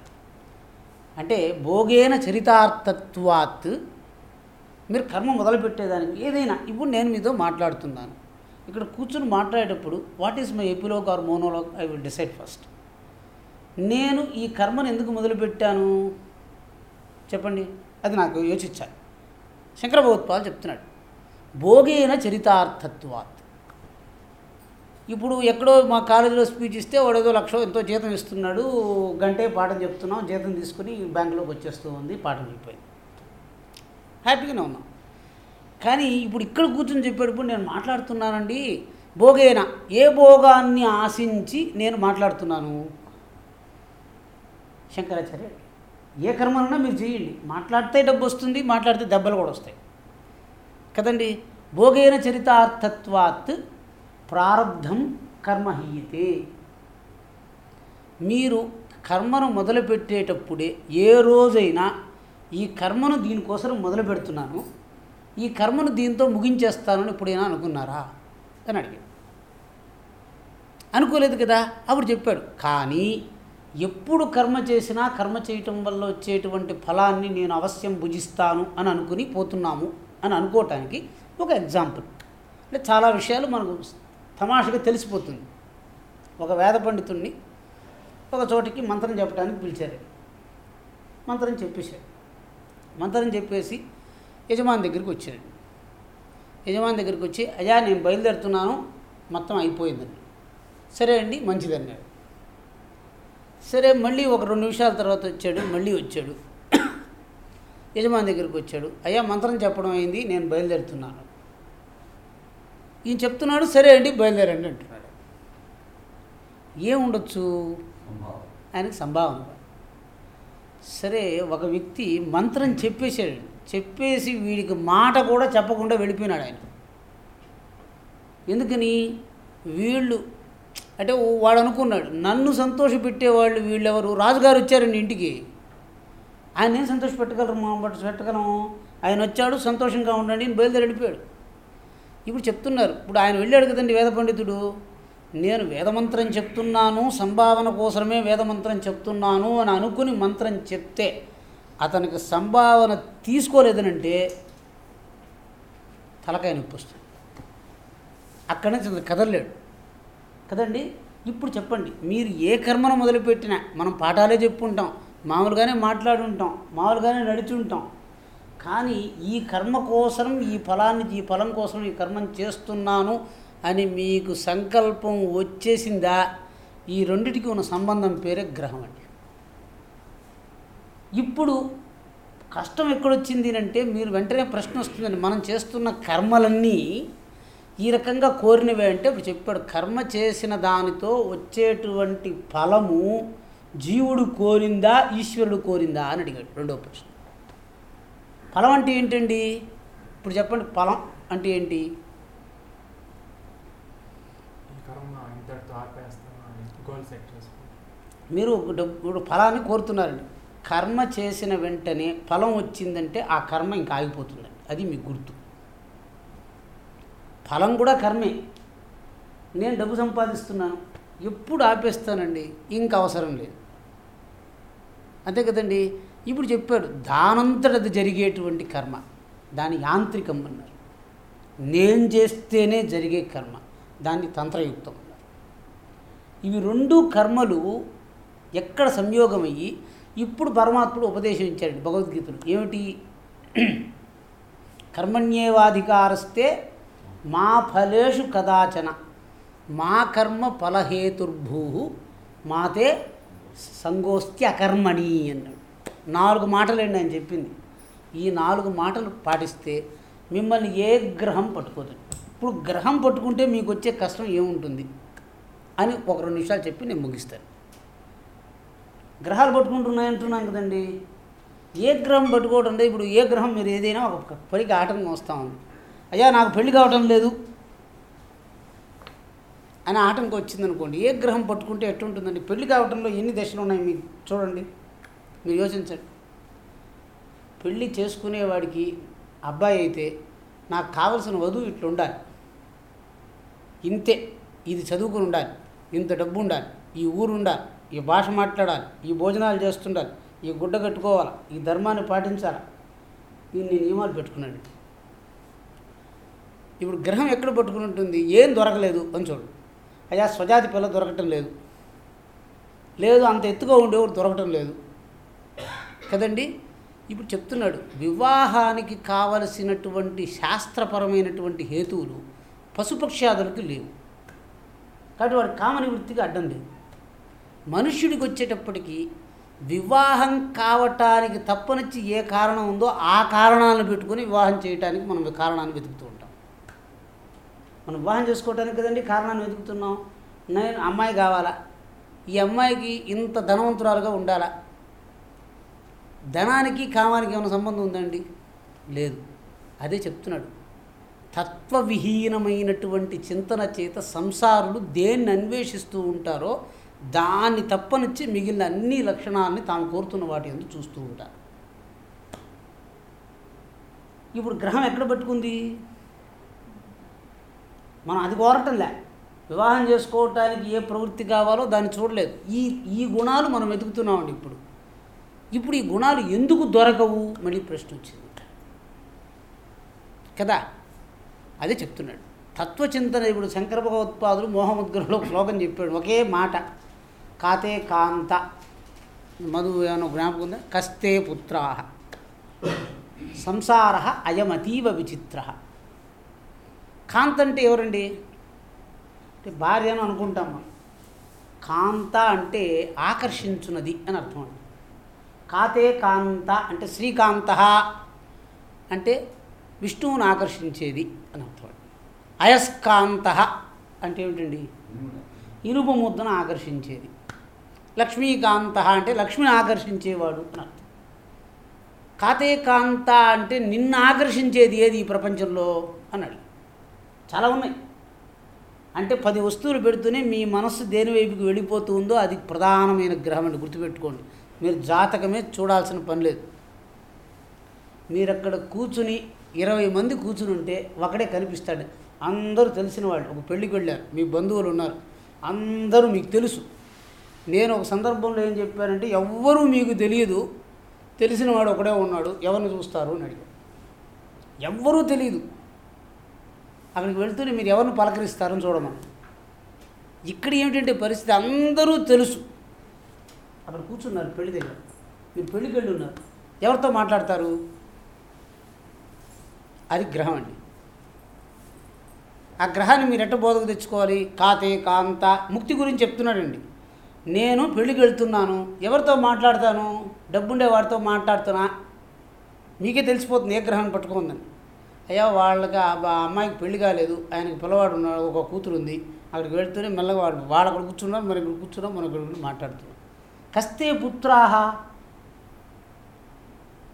అంటే భోగేన చరితార్థత్వాత్ మీరు కర్మ మొదలుపెట్టేదానికి ఏదైనా ఇప్పుడు నేను మీతో మాట్లాడుతున్నాను. ఇక్కడ కూర్చుని మాట్లాడేటప్పుడు what is my epilogue or monologue I will decide first నేను ఈ కర్మను ఎందుకు మొదలుపెట్టాను? చెప్పండి. అది నాకు యోచించాలి. శంకర భగవత్పాల్ చెప్తున్నాడు. భోగేన చరితార్థత్వాత్. ఇప్పుడు ఎక్కడో మా కాలేజీలో స్పీచ్ ఇస్తే వాడేదో లక్ష ఎంతో జీతం ఇస్తున్నాడు గంటే పాఠం చెప్తున్నాం జీతం తీసుకుని బ్యాంకులోకి వచ్చేస్తూ ఉంది పాఠం అయిపోయింది. హ్యాపీగానే ఉన్నాం. కానీ ఇప్పుడు ఇక్కడ కూర్చొని చెప్పేటప్పుడు నేను మాట్లాడుతున్నానండి భోగేన? ఏ భోగాన్ని ఆశించి నేను మాట్లాడుతున్నాను? శంకరాచార్య ఏ కర్మలన్నా మీరు చేయండి. మాట్లాడితే డబ్బు వస్తుంది మాట్లాడితే దెబ్బలు కూడా వస్తాయి. కదండి? భోగేన చరితార్థత్వాత్ ప్రారబ్ధం కర్మహీయతే. మీరు కర్మను మొదలుపెట్టేటప్పుడే ఏ రోజైనా ఈ కర్మను దీనికోసం మొదలు పెడుతున్నాను ఈ కర్మను దీంతో ముగించేస్తానని ఎప్పుడైనా అనుకున్నారా అని అడిగాడు. అనుకోలేదు కదా అప్పుడు చెప్పాడు కానీ ఎప్పుడు కర్మ చేసినా కర్మ చేయటం వల్ల వచ్చేటువంటి ఫలాన్ని నేను అవశ్యం భుజిస్తాను అని అనుకుని పోతున్నాము అని అనుకోవటానికి ఒక ఎగ్జాంపుల్. అంటే చాలా విషయాలు మనకు తమాషగా తెలిసిపోతుంది. ఒక వేద పండితుణ్ణి ఒక చోటికి మంత్రం చెప్పడానికి పిలిచారు. మంత్రం చెప్పేశాడు మంత్రం చెప్పేసి యజమాని దగ్గరికి వచ్చాడు యజమాని దగ్గరికి వచ్చి అయ్యా నేను బయలుదేరుతున్నాను. మొత్తం అయిపోయిందండి సరే అండి మంచిదన్నాడు సరే మళ్ళీ ఒక రెండు నిమిషాల తర్వాత వచ్చాడు మళ్ళీ వచ్చాడు. యజమాని దగ్గరికి వచ్చాడు. అయ్యా మంత్రం చెప్పడం అయింది. నేను బయలుదేరుతున్నాను. ఈయన చెప్తున్నాడు సరే అండి బయలుదేరండి అంటున్నాడు. ఏముండొచ్చు ఆయనకు సంభావన. సరే ఒక వ్యక్తి మంత్రం చెప్పేశాడు. చెప్పేసి వీడికి మాట కూడా చెప్పకుండా వెళ్ళిపోయినాడు ఆయన. ఎందుకని? వీళ్ళు అంటే వాడు అనుకున్నాడు నన్ను సంతోషపెట్టేవాళ్ళు వీళ్ళెవరు? రాజుగారు వచ్చారండి ఇంటికి. ఆయన ఏం సంతోష పెట్టగలరు మా బట్ పెట్టగలము? ఆయన వచ్చాడు సంతోషంగా ఉండండి అని బయలుదేరి వెళ్ళిపోయాడు. ఇప్పుడు చెప్తున్నారు. ఇప్పుడు ఆయన వెళ్ళాడు కదండి వేద పండితుడు. నేను వేదమంత్రం చెప్తున్నాను సంభావన కోసమే వేదమంత్రం చెప్తున్నాను అని అనుకుని మంత్రం చెప్తే అతనికి సంభావన తీసుకోలేదనంటే తలకాయ నొప్పి వస్తుంది. అక్కడి నుంచి కదలలేడు. కదండి? ఇప్పుడు చెప్పండి. మీరు ఏ కర్మను మొదలుపెట్టినా మనం పాఠాలే చెప్పుంటాం మామూలుగానే మాట్లాడుంటాం మామూలుగానే నడిచి ఉంటాం కానీ ఈ కర్మ కోసం ఈ ఫలాన్ని ఈ ఫలం కోసం ఈ కర్మను చేస్తున్నాను అని మీకు సంకల్పం వచ్చేసిందా? ఈ రెండిటికి ఉన్న సంబంధం పేరే గ్రహం అండి. ఇప్పుడు కష్టం ఎక్కడొచ్చింది అంటే మీరు వెంటనే ప్రశ్న వస్తుందండి మనం చేస్తున్న కర్మలన్నీ ఈ రకంగా కోరినవే అంటే ఇప్పుడు చెప్పాడు కర్మ చేసిన దానితో వచ్చేటువంటి ఫలము జీవుడు కోరిందా ఈశ్వరుడు కోరిందా అని అడిగాడు రెండో ప్రశ్న. ఫలం అంటే ఏంటండి? ఇప్పుడు చెప్పండి ఫలం అంటే ఏంటి? మీరు ఇప్పుడు ఫలాన్ని కోరుతున్నారండి. కర్మ చేసిన వెంటనే ఫలం వచ్చిందంటే ఆ కర్మ ఇంకా ఆగిపోతుందండి. అది మీ గుర్తు. ఫలం కూడా కర్మే. నేను డబ్బు సంపాదిస్తున్నాను. ఎప్పుడు ఆపేస్తానండి? ఇంకా అవసరం లేదు. అంతే కదండి? ఇప్పుడు చెప్పాడు దానంతటది జరిగేటువంటి కర్మ. దాని యాంత్రికం అన్నారు. నేను చేస్తేనే జరిగే కర్మ. దాన్ని తంత్రయుక్తం అన్నారు. ఇవి రెండు కర్మలు ఎక్కడ సంయోగమయ్యి ఇప్పుడు పరమాత్ముడు ఉపదేశించాడు భగవద్గీతను ఏమిటి? కర్మణ్యేవాధికారస్తే మా ఫలేషు కదాచన. మా కర్మ ఫలహేతుర్భూ. మాతే సంగోస్తి అకర్మణి అన్నాడు. నాలుగు మాటలండి ఆయన చెప్పింది. ఈ నాలుగు మాటలు పాటిస్తే మిమ్మల్ని ఏ గ్రహం పట్టుకోదు. ఇప్పుడు గ్రహం పట్టుకుంటే మీకు వచ్చే కష్టం ఏముంటుంది? అని ఒక రెండు నిమిషాలు చెప్పి నేను ముగిస్తాను. గ్రహాలు పట్టుకుంటున్నాయంటున్నాను కదండి. ఏ గ్రహం పట్టుకోవటం అంటే ఇప్పుడు ఏ గ్రహం మీరు ఏదైనా ఒక పనికి ఆటంకం వస్తూ ఉంది. అయ్యా నాకు పెళ్ళి కావటం లేదు. అని ఆటంకం వచ్చిందనుకోండి ఏ గ్రహం పట్టుకుంటే ఎట్టుంటుందండి? పెళ్ళి కావటంలో ఎన్ని దశలు ఉన్నాయి మీకు? చూడండి. మీరు యోచించండి. పెళ్ళి చేసుకునేవాడికి అబ్బాయి అయితే నాకు కావలసిన వధువు ఇట్లా ఉండాలి. ఇంతే. ఇది చదువుకుని ఉండాలి. ఇంత డబ్బు ఉండాలి. ఈ ఊరు ఉండాలి. ఈ భాష మాట్లాడాలి. ఈ భోజనాలు చేస్తుండాలి. ఈ గుడ్డ కట్టుకోవాలి? ఈ ధర్మాన్ని పాటించాలి? ఇన్ని నియమాలు పెట్టుకున్నాడు. ఇప్పుడు గ్రహం ఎక్కడ పట్టుకుని ఉంటుంది? ఏం దొరకలేదు అని చూడు. అయ్యా స్వజాతి పిల్ల దొరకటం లేదు. లేదు అంత ఎత్తుగా ఉండేవాడు దొరకటం లేదు. కదండి? ఇప్పుడు చెప్తున్నాడు వివాహానికి కావలసినటువంటి శాస్త్రపరమైనటువంటి హేతువులు పశుపక్ష్యాదులకు లేవు. కాబట్టి వాడు కామని వృత్తికి అడ్డం లేదు. మనుష్యుడికి వచ్చేటప్పటికి వివాహం కావటానికి తప్పనిచ్చి ఏ కారణం ఉందో ఆ కారణాలను పెట్టుకొని వివాహం చేయటానికి మనం కారణాన్ని వెతుకుతూ ఉంటాం. మనం వివాహం చేసుకోవటానికి కదండి కారణాన్ని వెతుకుతున్నాం. నేను అమ్మాయి కావాలా? ఈ అమ్మాయికి ఇంత ధనవంతురాలుగా ఉండాలా? ధనానికి కామానికి ఏమైనా సంబంధం ఉందండి? లేదు. అదే చెప్తున్నాడు. తత్వవిహీనమైనటువంటి చింతన చేత సంసారులు దేన్ని అన్వేషిస్తూ ఉంటారో దాన్ని తప్పనిచ్చి మిగిలిన అన్ని లక్షణాలని తాము కోరుతున్న వాటి ఎందుకు చూస్తూ ఉంటారు. ఇప్పుడు గ్రహం ఎక్కడ పట్టుకుంది? మనం అది కోరటంలే. వివాహం చేసుకోవటానికి ఏ ప్రవృత్తి కావాలో దాన్ని చూడలేదు. ఈ ఈ గుణాలు మనం వెతుకుతున్నామండి ఇప్పుడు. ఇప్పుడు ఈ గుణాలు ఎందుకు దొరకవు? మళ్ళీ ప్రశ్న వచ్చింది. కదా? అదే చెప్తున్నాడు. తత్వచింతన ఇప్పుడు శంకర భగవత్పాదులు మోహముద్గరంలో శ్లోకం చెప్పాడు. ఒకే మాట. కాతే కాంత. మధువు ఏమైనా జ్ఞాపకం ఉందా? కస్తే పుత్రా. సంసార అయమతీవ విచిత్ర. కాంత అంటే ఎవరండి? అంటే భార్య అని అనుకుంటాం మనం కాంత అంటే ఆకర్షించున్నది అని అర్థం అండి. కాతే కాంత అంటే శ్రీకాంత అంటే విష్ణువుని ఆకర్షించేది అని అర్థం. అయస్కాంత అంటే ఏమిటండి? ఇనుప ముద్దను ఆకర్షించేది. లక్ష్మీకాంత అంటే లక్ష్మిని ఆకర్షించేవాడు అని అర్థం. కాతే కాంత అంటే నిన్ను ఆకర్షించేది ఏది ఈ ప్రపంచంలో అన్నాడు చాలా ఉన్నాయి. అంటే పది వస్తువులు పెడుతూనే మీ మనస్సు దేని వైపుకి వెళ్ళిపోతుందో అది ప్రధానమైన గ్రహం అండి గుర్తుపెట్టుకోండి. మీరు జాతకమే చూడాల్సిన పని లేదు. మీరు అక్కడ కూర్చుని ఇరవై మంది కూర్చుని ఉంటే ఒకడే కనిపిస్తాడు. అందరూ తెలిసిన వాళ్ళు. ఒక పెళ్ళికి వెళ్ళారు. మీ బంధువులు ఉన్నారు. అందరూ మీకు తెలుసు. నేను ఒక సందర్భంలో ఏం చెప్పానంటే ఎవ్వరూ మీకు తెలియదు. తెలిసిన వాడు ఒకడే ఉన్నాడు. ఎవరిని చూస్తారు అని అడిగాడు. ఎవ్వరూ తెలియదు. అక్కడికి వెళ్తూనే మీరు ఎవరిని పలకరిస్తారని చూడమని. ఇక్కడ ఏమిటంటే పరిస్థితి? అందరూ తెలుసు. అక్కడ కూర్చున్నారు పెళ్ళి దగ్గర. మీరు పెళ్ళికి వెళ్ళి ఉన్నారు. ఎవరితో మాట్లాడతారు? అది గ్రహం అండి. ఆ గ్రహాన్ని మీరు ఎట్ట బోధకు తెచ్చుకోవాలి? కాతే కాంత ముక్తి గురించి చెప్తున్నాడండి. నేను పెళ్ళికి వెళ్తున్నాను. ఎవరితో మాట్లాడతాను? డబ్బుండే వాడితో మాట్లాడుతున్నా. మీకే తెలిసిపోతుంది ఏ గ్రహాన్ని పట్టుకుందని. అయ్యా వాళ్ళకి ఆ అమ్మాయికి పెళ్ళి కాలేదు. ఆయనకి పిల్లవాడు ఉన్నాడు ఒక కూతురు ఉంది అక్కడికి వెళ్తూనే మెల్లగా వాడు వాళ్ళు అక్కడ కూర్చున్నాం మరి ఇక్కడ కూర్చున్నాం మనం ఇక్కడ మాట్లాడుతున్నాం కస్తే పుత్రాహ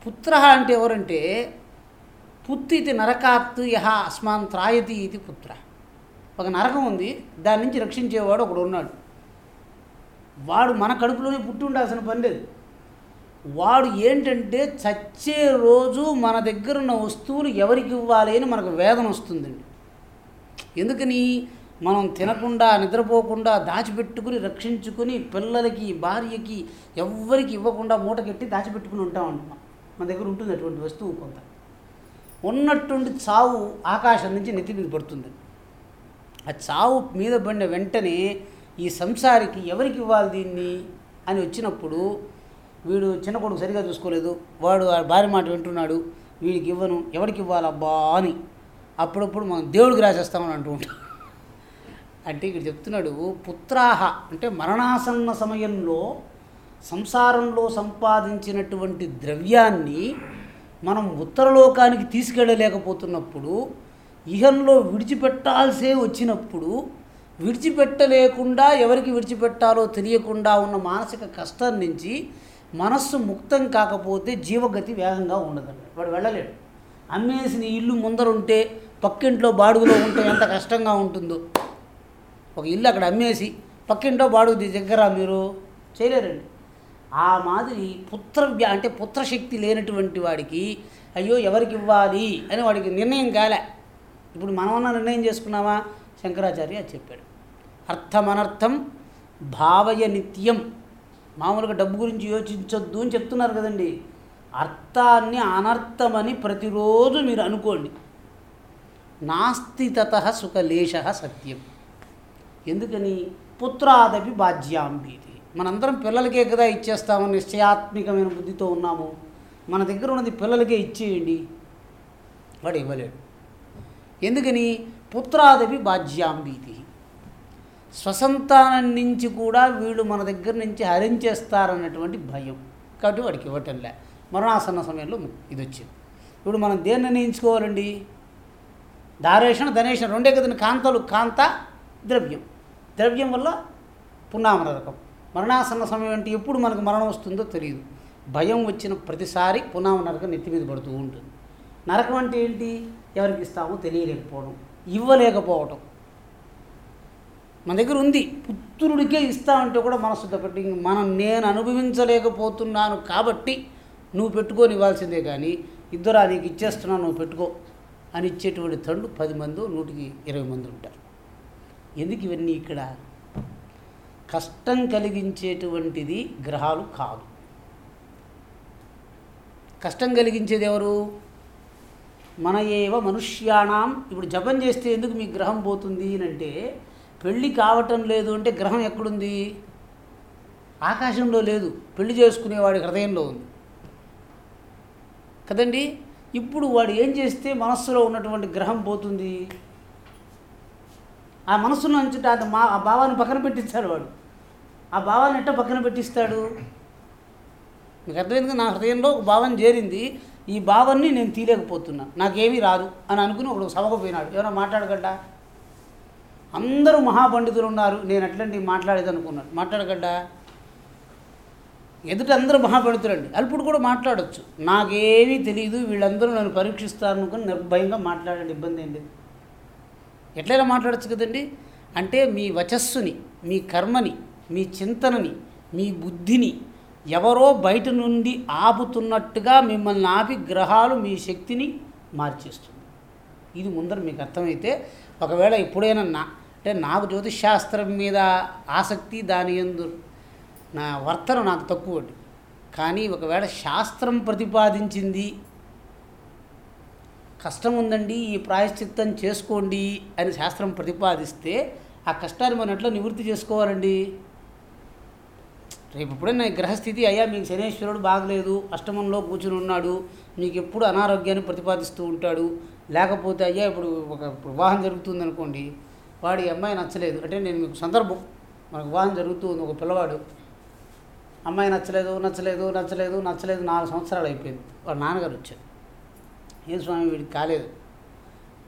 పుత్ర అంటే ఎవరంటే పుత్తి ఇది నరకాత్తు యహ అస్మాన్ త్రాయతి ఇది పుత్ర. ఒక నరకం ఉంది దాని నుంచి రక్షించేవాడు ఒకడు ఉన్నాడు. వాడు మన కడుపులోనే పుట్టి ఉండాల్సిన పని లేదు. వాడు ఏంటంటే చచ్చే రోజు మన దగ్గర ఉన్న వస్తువులు ఎవరికి ఇవ్వాలి అని మనకు వేదన వస్తుందండి. ఎందుకని? మనం తినకుండా నిద్రపోకుండా దాచిపెట్టుకుని రక్షించుకుని పిల్లలకి భార్యకి ఎవ్వరికి ఇవ్వకుండా మూటకెట్టి దాచిపెట్టుకుని ఉంటాం అంటున్నాం. మన దగ్గర ఉంటుంది అటువంటి వస్తువు కొంత. ఉన్నట్టుండి చావు ఆకాశం నుంచి నెత్తి మీద పడుతుంది. ఆ చావు మీద పడిన వెంటనే ఈ సంసారికి ఎవరికి ఇవ్వాలి దీన్ని అని వచ్చినప్పుడు వీడు చిన్న కొడుకు సరిగా చూసుకోలేదు. వాడు ఆ భార్య మాట వింటున్నాడు. వీడికి ఇవ్వను ఎవరికి ఇవ్వాలబ్బా అని అప్పుడప్పుడు మనం దేవుడికి రాసేస్తామని అంటూ ఉంటాం. అంటే ఇక్కడ చెప్తున్నాడు పుత్రాహ అంటే మరణాసన్న సమయంలో సంసారంలో సంపాదించినటువంటి ద్రవ్యాన్ని మనం ఉత్తరలోకానికి తీసుకెళ్ళలేకపోతున్నప్పుడు ఇహంలో విడిచిపెట్టాల్సే వచ్చినప్పుడు విడిచిపెట్టలేకుండా ఎవరికి విడిచిపెట్టాలో తెలియకుండా ఉన్న మానసిక కష్టం నుంచి మనస్సు ముక్తం కాకపోతే జీవగతి వేగంగా ఉండదండి. వాడు వెళ్ళలేడు. అమ్మేసిన ఇల్లు ముందరుంటే పక్కింట్లో బాడుగులో ఉంటే ఎంత కష్టంగా ఉంటుందో. ఒక ఇల్లు అక్కడ అమ్మేసి పక్కింటో బాడుగు దగ్గర మీరు? చేయలేరండి. ఆ మాదిరి పుత్ర అంటే పుత్రశక్తి లేనటువంటి వాడికి అయ్యో ఎవరికి ఇవ్వాలి అని వాడికి నిర్ణయం కాలే. ఇప్పుడు మనమన్నా నిర్ణయం చేసుకున్నామా? శంకరాచార్య అది చెప్పాడు. అర్థమనర్థం భావయ నిత్యం. మామూలుగా డబ్బు గురించి యోచించొద్దు అని చెప్తున్నారు కదండి. అర్థాన్ని అనర్థమని ప్రతిరోజు మీరు అనుకోండి. నాస్తి తత సుఖలేశ సత్యం. ఎందుకని? పుత్రాదపి బాధ్యాంబీతి మనందరం పిల్లలకే కదా ఇచ్చేస్తామని నిశ్చయాత్మికమైన బుద్ధితో ఉన్నాము. మన దగ్గర ఉన్నది పిల్లలకే ఇచ్చేయండి. వాడు ఇవ్వలేడు. ఎందుకని? పుత్రాదపి బాధ్యాంబీతి స్వసంతానం నుంచి కూడా వీళ్ళు మన దగ్గర నుంచి హరించేస్తారన్నటువంటి భయం. కాబట్టి వాడికి ఇవ్వటంలే. మరణాసన్న సమయంలో ఇది వచ్చింది. ఇప్పుడు మనం దేన్ని నిర్ణయించుకోవాలండి? దారేషణ ధనేషణ రెండే కదండి. కాంతలు కాంత ద్రవ్యం. ద్రవ్యం వల్ల పున్నామన రకం మరణాసన్న సమయం అంటే ఎప్పుడు మనకు మరణం వస్తుందో తెలియదు. భయం వచ్చిన ప్రతిసారి పునామ నరకం నెత్తి మీద పడుతూ ఉంటుంది. నరకం అంటే ఏంటి? ఎవరికి ఇస్తామో తెలియలేకపోవడం ఇవ్వలేకపోవటం. మన దగ్గర ఉంది. పుత్రుడికే ఇస్తామంటే కూడా మనసు పెట్టి మనం నేను అనుభవించలేకపోతున్నాను కాబట్టి నువ్వు పెట్టుకొని ఇవ్వాల్సిందే కానీ ఇద్దరు నీకు ఇచ్చేస్తున్నా నువ్వు పెట్టుకో అని ఇచ్చేటువంటి తండ్రు పది మంది నూటికి ఇరవై మంది ఉంటారు. ఎందుకు ఇవన్నీ ఇక్కడ? కష్టం కలిగించేటువంటిది గ్రహాలు కాదు. కష్టం కలిగించేది ఎవరు? మన ఏవ మనుష్యాణం. ఇప్పుడు జపం చేస్తే ఎందుకు మీ గ్రహం పోతుంది అని అంటే పెళ్ళి కావటం లేదు అంటే గ్రహం ఎక్కడుంది? ఆకాశంలో లేదు. పెళ్ళి చేసుకునేవాడి హృదయంలో ఉంది. కదండి? ఇప్పుడు వాడు ఏం చేస్తే మనస్సులో ఉన్నటువంటి గ్రహం పోతుంది? ఆ మనసులో నుంచి మా ఆ భావాన్ని పక్కన పెట్టిస్తాడు వాడు. ఆ భావాన్ని ఎట్ట పక్కన పెట్టిస్తాడు? మీకు అర్థమైంది నా హృదయంలో ఒక భావం చేరింది. ఈ భావాన్ని నేను తీయలేకపోతున్నా. నాకేమీ రాదు అని అనుకుని ఒకడు సభకు పోయినాడు ఏమైనా మాట్లాడగడ్డా? అందరూ మహాపండితులు ఉన్నారు. నేను అట్లాంటివి మాట్లాడేది అనుకున్నాడు మాట్లాడగడ్డా? ఎదుట అందరూ మహాపండితులండి. అల్పుడు కూడా మాట్లాడచ్చు. నాకేమీ తెలియదు వీళ్ళందరూ నన్ను పరీక్షిస్తారు అనుకుని నిర్భయంగా మాట్లాడండి. ఇబ్బంది ఏం లేదు. ఎట్లయినా మాట్లాడచ్చు కదండి? అంటే మీ వచస్సుని మీ కర్మని మీ చింతనని మీ బుద్ధిని ఎవరో బయట నుండి ఆపుతున్నట్టుగా మిమ్మల్ని ఆపి గ్రహాలు మీ శక్తిని మార్చేస్తుంది. ఇది ముందర మీకు అర్థమైతే ఒకవేళ ఎప్పుడైనా నా అంటే నాకు జ్యోతిషాస్త్రం మీద ఆసక్తి దాని ఎందు నా వర్తన నాకు తక్కువ కానీ ఒకవేళ శాస్త్రం ప్రతిపాదించింది కష్టం ఉందండి ఈ ప్రాయశ్చిత్తం చేసుకోండి అని శాస్త్రం ప్రతిపాదిస్తే ఆ కష్టాన్ని మనం ఎట్లా నివృత్తి చేసుకోవాలండి. రేపు ఎప్పుడైనా గ్రహస్థితి అయ్యా మీకు శనేశ్వరుడు బాగలేదు అష్టమంలో కూర్చుని ఉన్నాడు మీకు ఎప్పుడు అనారోగ్యాన్ని ప్రతిపాదిస్తూ ఉంటాడు. లేకపోతే అయ్యా ఇప్పుడు ఒక వివాహం జరుగుతుంది అనుకోండి వాడి అమ్మాయి నచ్చలేదు. అంటే నేను మీకు సందర్భం మనకు వివాహం జరుగుతుంది ఒక పిల్లవాడు అమ్మాయి నచ్చలేదు నచ్చలేదు నచ్చలేదు నచ్చలేదు నాలుగు సంవత్సరాలు అయిపోయింది. వాళ్ళ నాన్నగారు వచ్చారు. ఏ స్వామి వీడికి కాలేదు.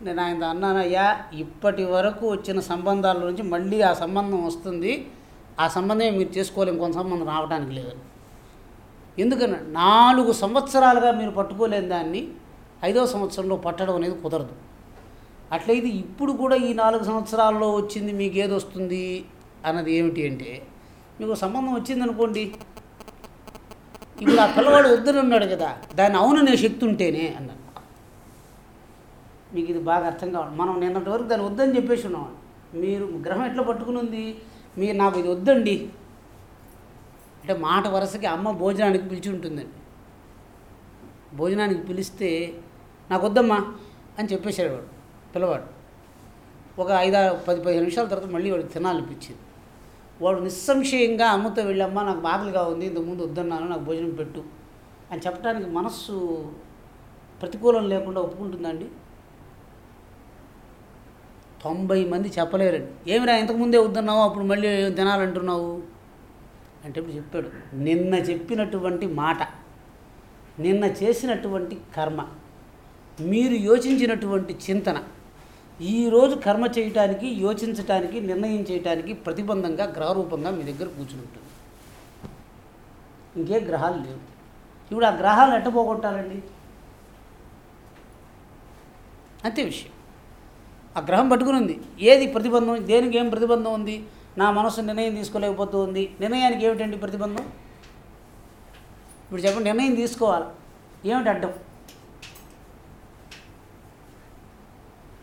నేను ఆయన అన్నాను అయ్యా ఇప్పటి వరకు వచ్చిన సంబంధాల నుంచి మళ్ళీ ఆ సంబంధం వస్తుంది. ఆ సంబంధం మీరు చేసుకోలేము కొంత సంబంధం రావడానికి లేదు. ఎందుకని? నాలుగు సంవత్సరాలుగా మీరు పట్టుకోలేని దాన్ని ఐదో సంవత్సరంలో పట్టడం అనేది కుదరదు. అట్లయితే ఇప్పుడు కూడా ఈ నాలుగు సంవత్సరాల్లో వచ్చింది మీకు ఏది వస్తుంది అన్నది ఏమిటి అంటే మీకు సంబంధం వచ్చింది అనుకోండి ఇప్పుడు ఆ పిల్లవాడు వద్దని ఉన్నాడు కదా దాన్ని అవుననే శక్తి ఉంటేనే అన్నాను మీకు ఇది బాగా అర్థం కావాలి. మనం నిన్నటి వరకు దాన్ని వద్దని చెప్పేసి ఉన్నాం. మీరు గ్రహం ఎట్లా పట్టుకుని ఉంది? మీరు నాకు ఇది వద్దండి. అంటే మాట వరుసకి అమ్మ భోజనానికి పిలిచి ఉంటుందండి. భోజనానికి పిలిస్తే నాకు వద్దమ్మా అని చెప్పేశాడు వాడు పిల్లవాడు. ఒక ఐదారు పది పదిహేను నిమిషాల తర్వాత మళ్ళీ వాడికి తినాలనిపించింది. వాడు నిస్సంశయంగా అమ్మతో వెళ్ళమ్మా నాకు బాధలుగా ఉంది ఇంతకుముందు వద్దన్నాను నాకు భోజనం పెట్టు అని చెప్పడానికి మనస్సు ప్రతికూలం లేకుండా ఒప్పుకుంటుందండి తొంభై మంది చెప్పలేరండి. ఏమిరా ఇంతకుముందే వద్దున్నావు అప్పుడు మళ్ళీ తినాలంటున్నావు? అంటే ఇప్పుడు చెప్పాడు. నిన్న చెప్పినటువంటి మాట నిన్న చేసినటువంటి కర్మ మీరు యోచించినటువంటి చింతన ఈరోజు కర్మ చేయటానికి యోచించటానికి నిర్ణయం చేయటానికి ప్రతిబంధంగా గ్రహరూపంగా మీ దగ్గర కూర్చుని ఉంటుంది. ఇంకే గ్రహాలు లేవు. ఇప్పుడు ఆ గ్రహాలు ఎట్ట పోగొట్టాలండి? అంతే విషయం. ఆ గ్రహం పట్టుకుని ఉంది. ఏది ప్రతిబంధం? దేనికి ఏం ప్రతిబంధం ఉంది? నా మనసు నిర్ణయం తీసుకోలేకపోతూ ఉంది. నిర్ణయానికి ఏమిటండి ప్రతిబంధం? ఇప్పుడు చెప్పండి నిర్ణయం తీసుకోవాలి? ఏమిటి అడ్డం?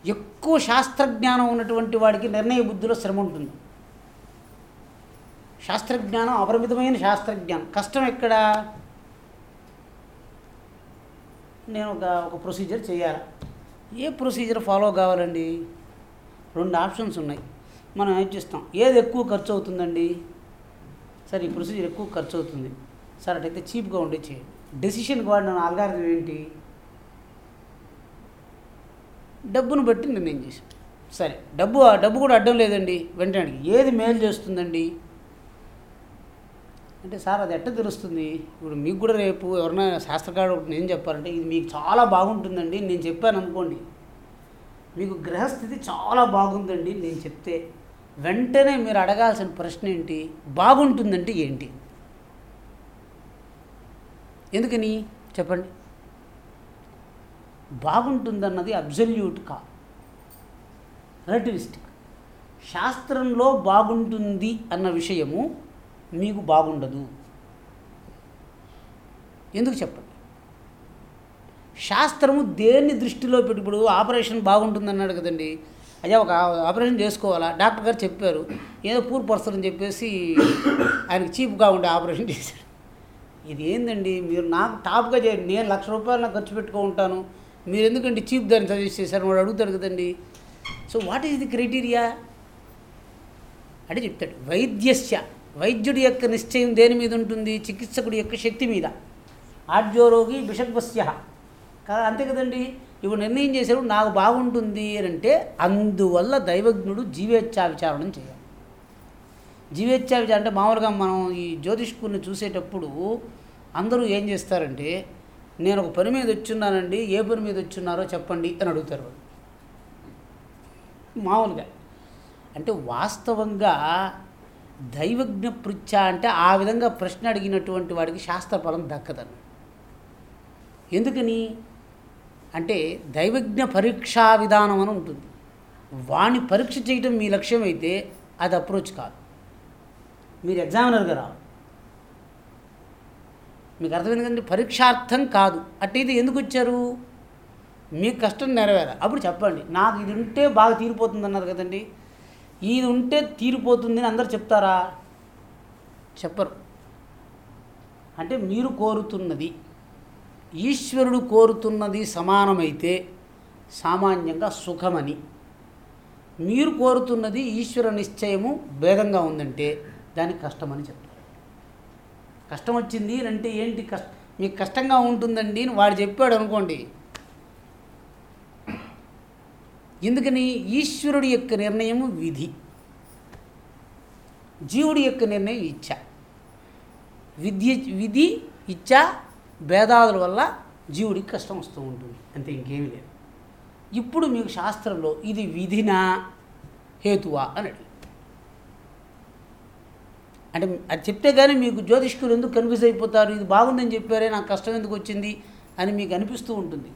ఎక్కువ శాస్త్రజ్ఞానం ఉన్నటువంటి వాడికి నిర్ణయ బుద్ధిలో శ్రమ ఉంటుంది. శాస్త్రజ్ఞానం అపరిమితమైన శాస్త్రజ్ఞానం. కష్టం ఎక్కడ? నేను ఒక ఒక ప్రొసీజర్ చేయాలి? ఏ ప్రొసీజర్ ఫాలో కావాలండి? రెండు ఆప్షన్స్ ఉన్నాయి. మనం ఏం చేస్తాం? ఏది ఎక్కువ ఖర్చు అవుతుందండి? సరే ఈ ప్రొసీజర్ ఎక్కువ ఖర్చు అవుతుంది. సరే అటైతే చీప్గా ఉండే చేయండి. డెసిషన్కి వాడిన ఆల్గారిథం ఏంటి? డబ్బును బట్టి నిర్ణయం చేసాం సరే డబ్బు ఆ డబ్బు కూడా అడ్డం లేదండి. వెంటనే ఏది మేలు చేస్తుందండి? అంటే సార్ అది ఎట్ట తెలుస్తుంది? ఇప్పుడు మీకు కూడా రేపు ఎవరైనా శాస్త్రకారుడు ఒకటి నేను చెప్పాలంటే ఇది మీకు చాలా బాగుంటుందండి నేను చెప్పాను అనుకోండి. మీకు గ్రహస్థితి చాలా బాగుందండి నేను చెప్తే. వెంటనే మీరు అడగాల్సిన ప్రశ్న ఏంటి? బాగుంటుందంటే ఏంటి? ఎందుకని? చెప్పండి. బాగుంటుందన్నది అబ్జల్యూట్ కా? రిలేటివిస్టిక్. శాస్త్రంలో బాగుంటుంది అన్న విషయము మీకు బాగుండదు. ఎందుకు చెప్పండి శాస్త్రము దేన్ని దృష్టిలో పెట్టి ఆపరేషన్ బాగుంటుంది అన్నాడు కదండి. అయ్యా ఒక ఆపరేషన్ చేసుకోవాలా? డాక్టర్ గారు చెప్పారు. ఏదో పూర్ పర్సన్ అని చెప్పేసి ఆయనకి చీప్గా ఉండే ఆపరేషన్ చేశాడు. ఇది ఏందండి మీరు నాకు టాప్గా చేయండి. నేను లక్ష రూపాయలు నాకు ఖర్చు పెట్టుకో ఉంటాను. మీరు ఎందుకంటే చీప్ దాన్ని సజెస్ట్ చేశారు? వాడు అడుగుతాడు కదండి. So what is the criteria? అంటే చెప్తాడు వైద్యస్య. వైద్యుడి యొక్క నిశ్చయం దేని మీద ఉంటుంది? చికిత్సకుడి యొక్క శక్తి మీద. ఆడ్యోరోగి బిషగ్వస్య కదా అంతే కదండి? ఇప్పుడు నిర్ణయం చేశారు నాకు బాగుంటుంది అని అంటే అందువల్ల దైవజ్ఞుడు జీవేచ్ఛా విచారణం చేయాలి. జీవేచ్ఛా విచారణ అంటే మామూలుగా మనం ఈ జ్యోతిష్కుని చూసేటప్పుడు అందరూ ఏం చేస్తారంటే నేను ఒక పని మీద వచ్చున్నానండి ఏ పని మీద వచ్చున్నారో చెప్పండి అని అడుగుతారు వాళ్ళు. మామూలుగా. అంటే వాస్తవంగా దైవజ్ఞ పృచ్ఛ అంటే ఆ విధంగా ప్రశ్న అడిగినటువంటి వాడికి శాస్త్రఫలం దక్కదను. ఎందుకని? అంటే దైవజ్ఞ పరీక్షా విధానం అని ఉంటుంది. వాణ్ణి పరీక్ష చేయటం మీ లక్ష్యం అయితే అది అప్రోచ్ కాదు. మీరు ఎగ్జామినర్గా రావు మీకు అర్థమైంది కదండి? పరీక్షార్థం కాదు. అట్టయితే ఎందుకు వచ్చారు? మీకు కష్టం నెరవేరాలి. అప్పుడు చెప్పండి. నాకు ఇది ఉంటే బాగా తీరిపోతుంది అన్నారు కదండి. ఇది ఉంటే తీరిపోతుంది అని అందరు చెప్తారా? చెప్పరు. అంటే మీరు కోరుతున్నది ఈశ్వరుడు కోరుతున్నది సమానమైతే సామాన్యంగా సుఖమని. మీరు కోరుతున్నది ఈశ్వర నిశ్చయము భేదంగా ఉందంటే దానికి కష్టమని చెప్తారు. కష్టం వచ్చింది అంటే ఏంటి కష్ట మీకు కష్టంగా ఉంటుందండి అని వాడు చెప్పాడు అనుకోండి ఎందుకని ఈశ్వరుడి యొక్క నిర్ణయము విధి. జీవుడి యొక్క నిర్ణయం ఇచ్చ. విద్య విధి ఇచ్చ భేదాదుల వల్ల జీవుడికి కష్టం వస్తూ ఉంటుంది. అంతే ఇంకేమీ లేదు. ఇప్పుడు మీకు శాస్త్రంలో ఇది విధినా హేతువా అని అడిగి అంటే అది చెప్తే కానీ మీకు జ్యోతిష్కులు ఎందుకు కన్ఫ్యూజ్ అయిపోతారు? ఇది బాగుందని చెప్పారే నాకు కష్టం ఎందుకు వచ్చింది అని మీకు అనిపిస్తూ ఉంటుంది.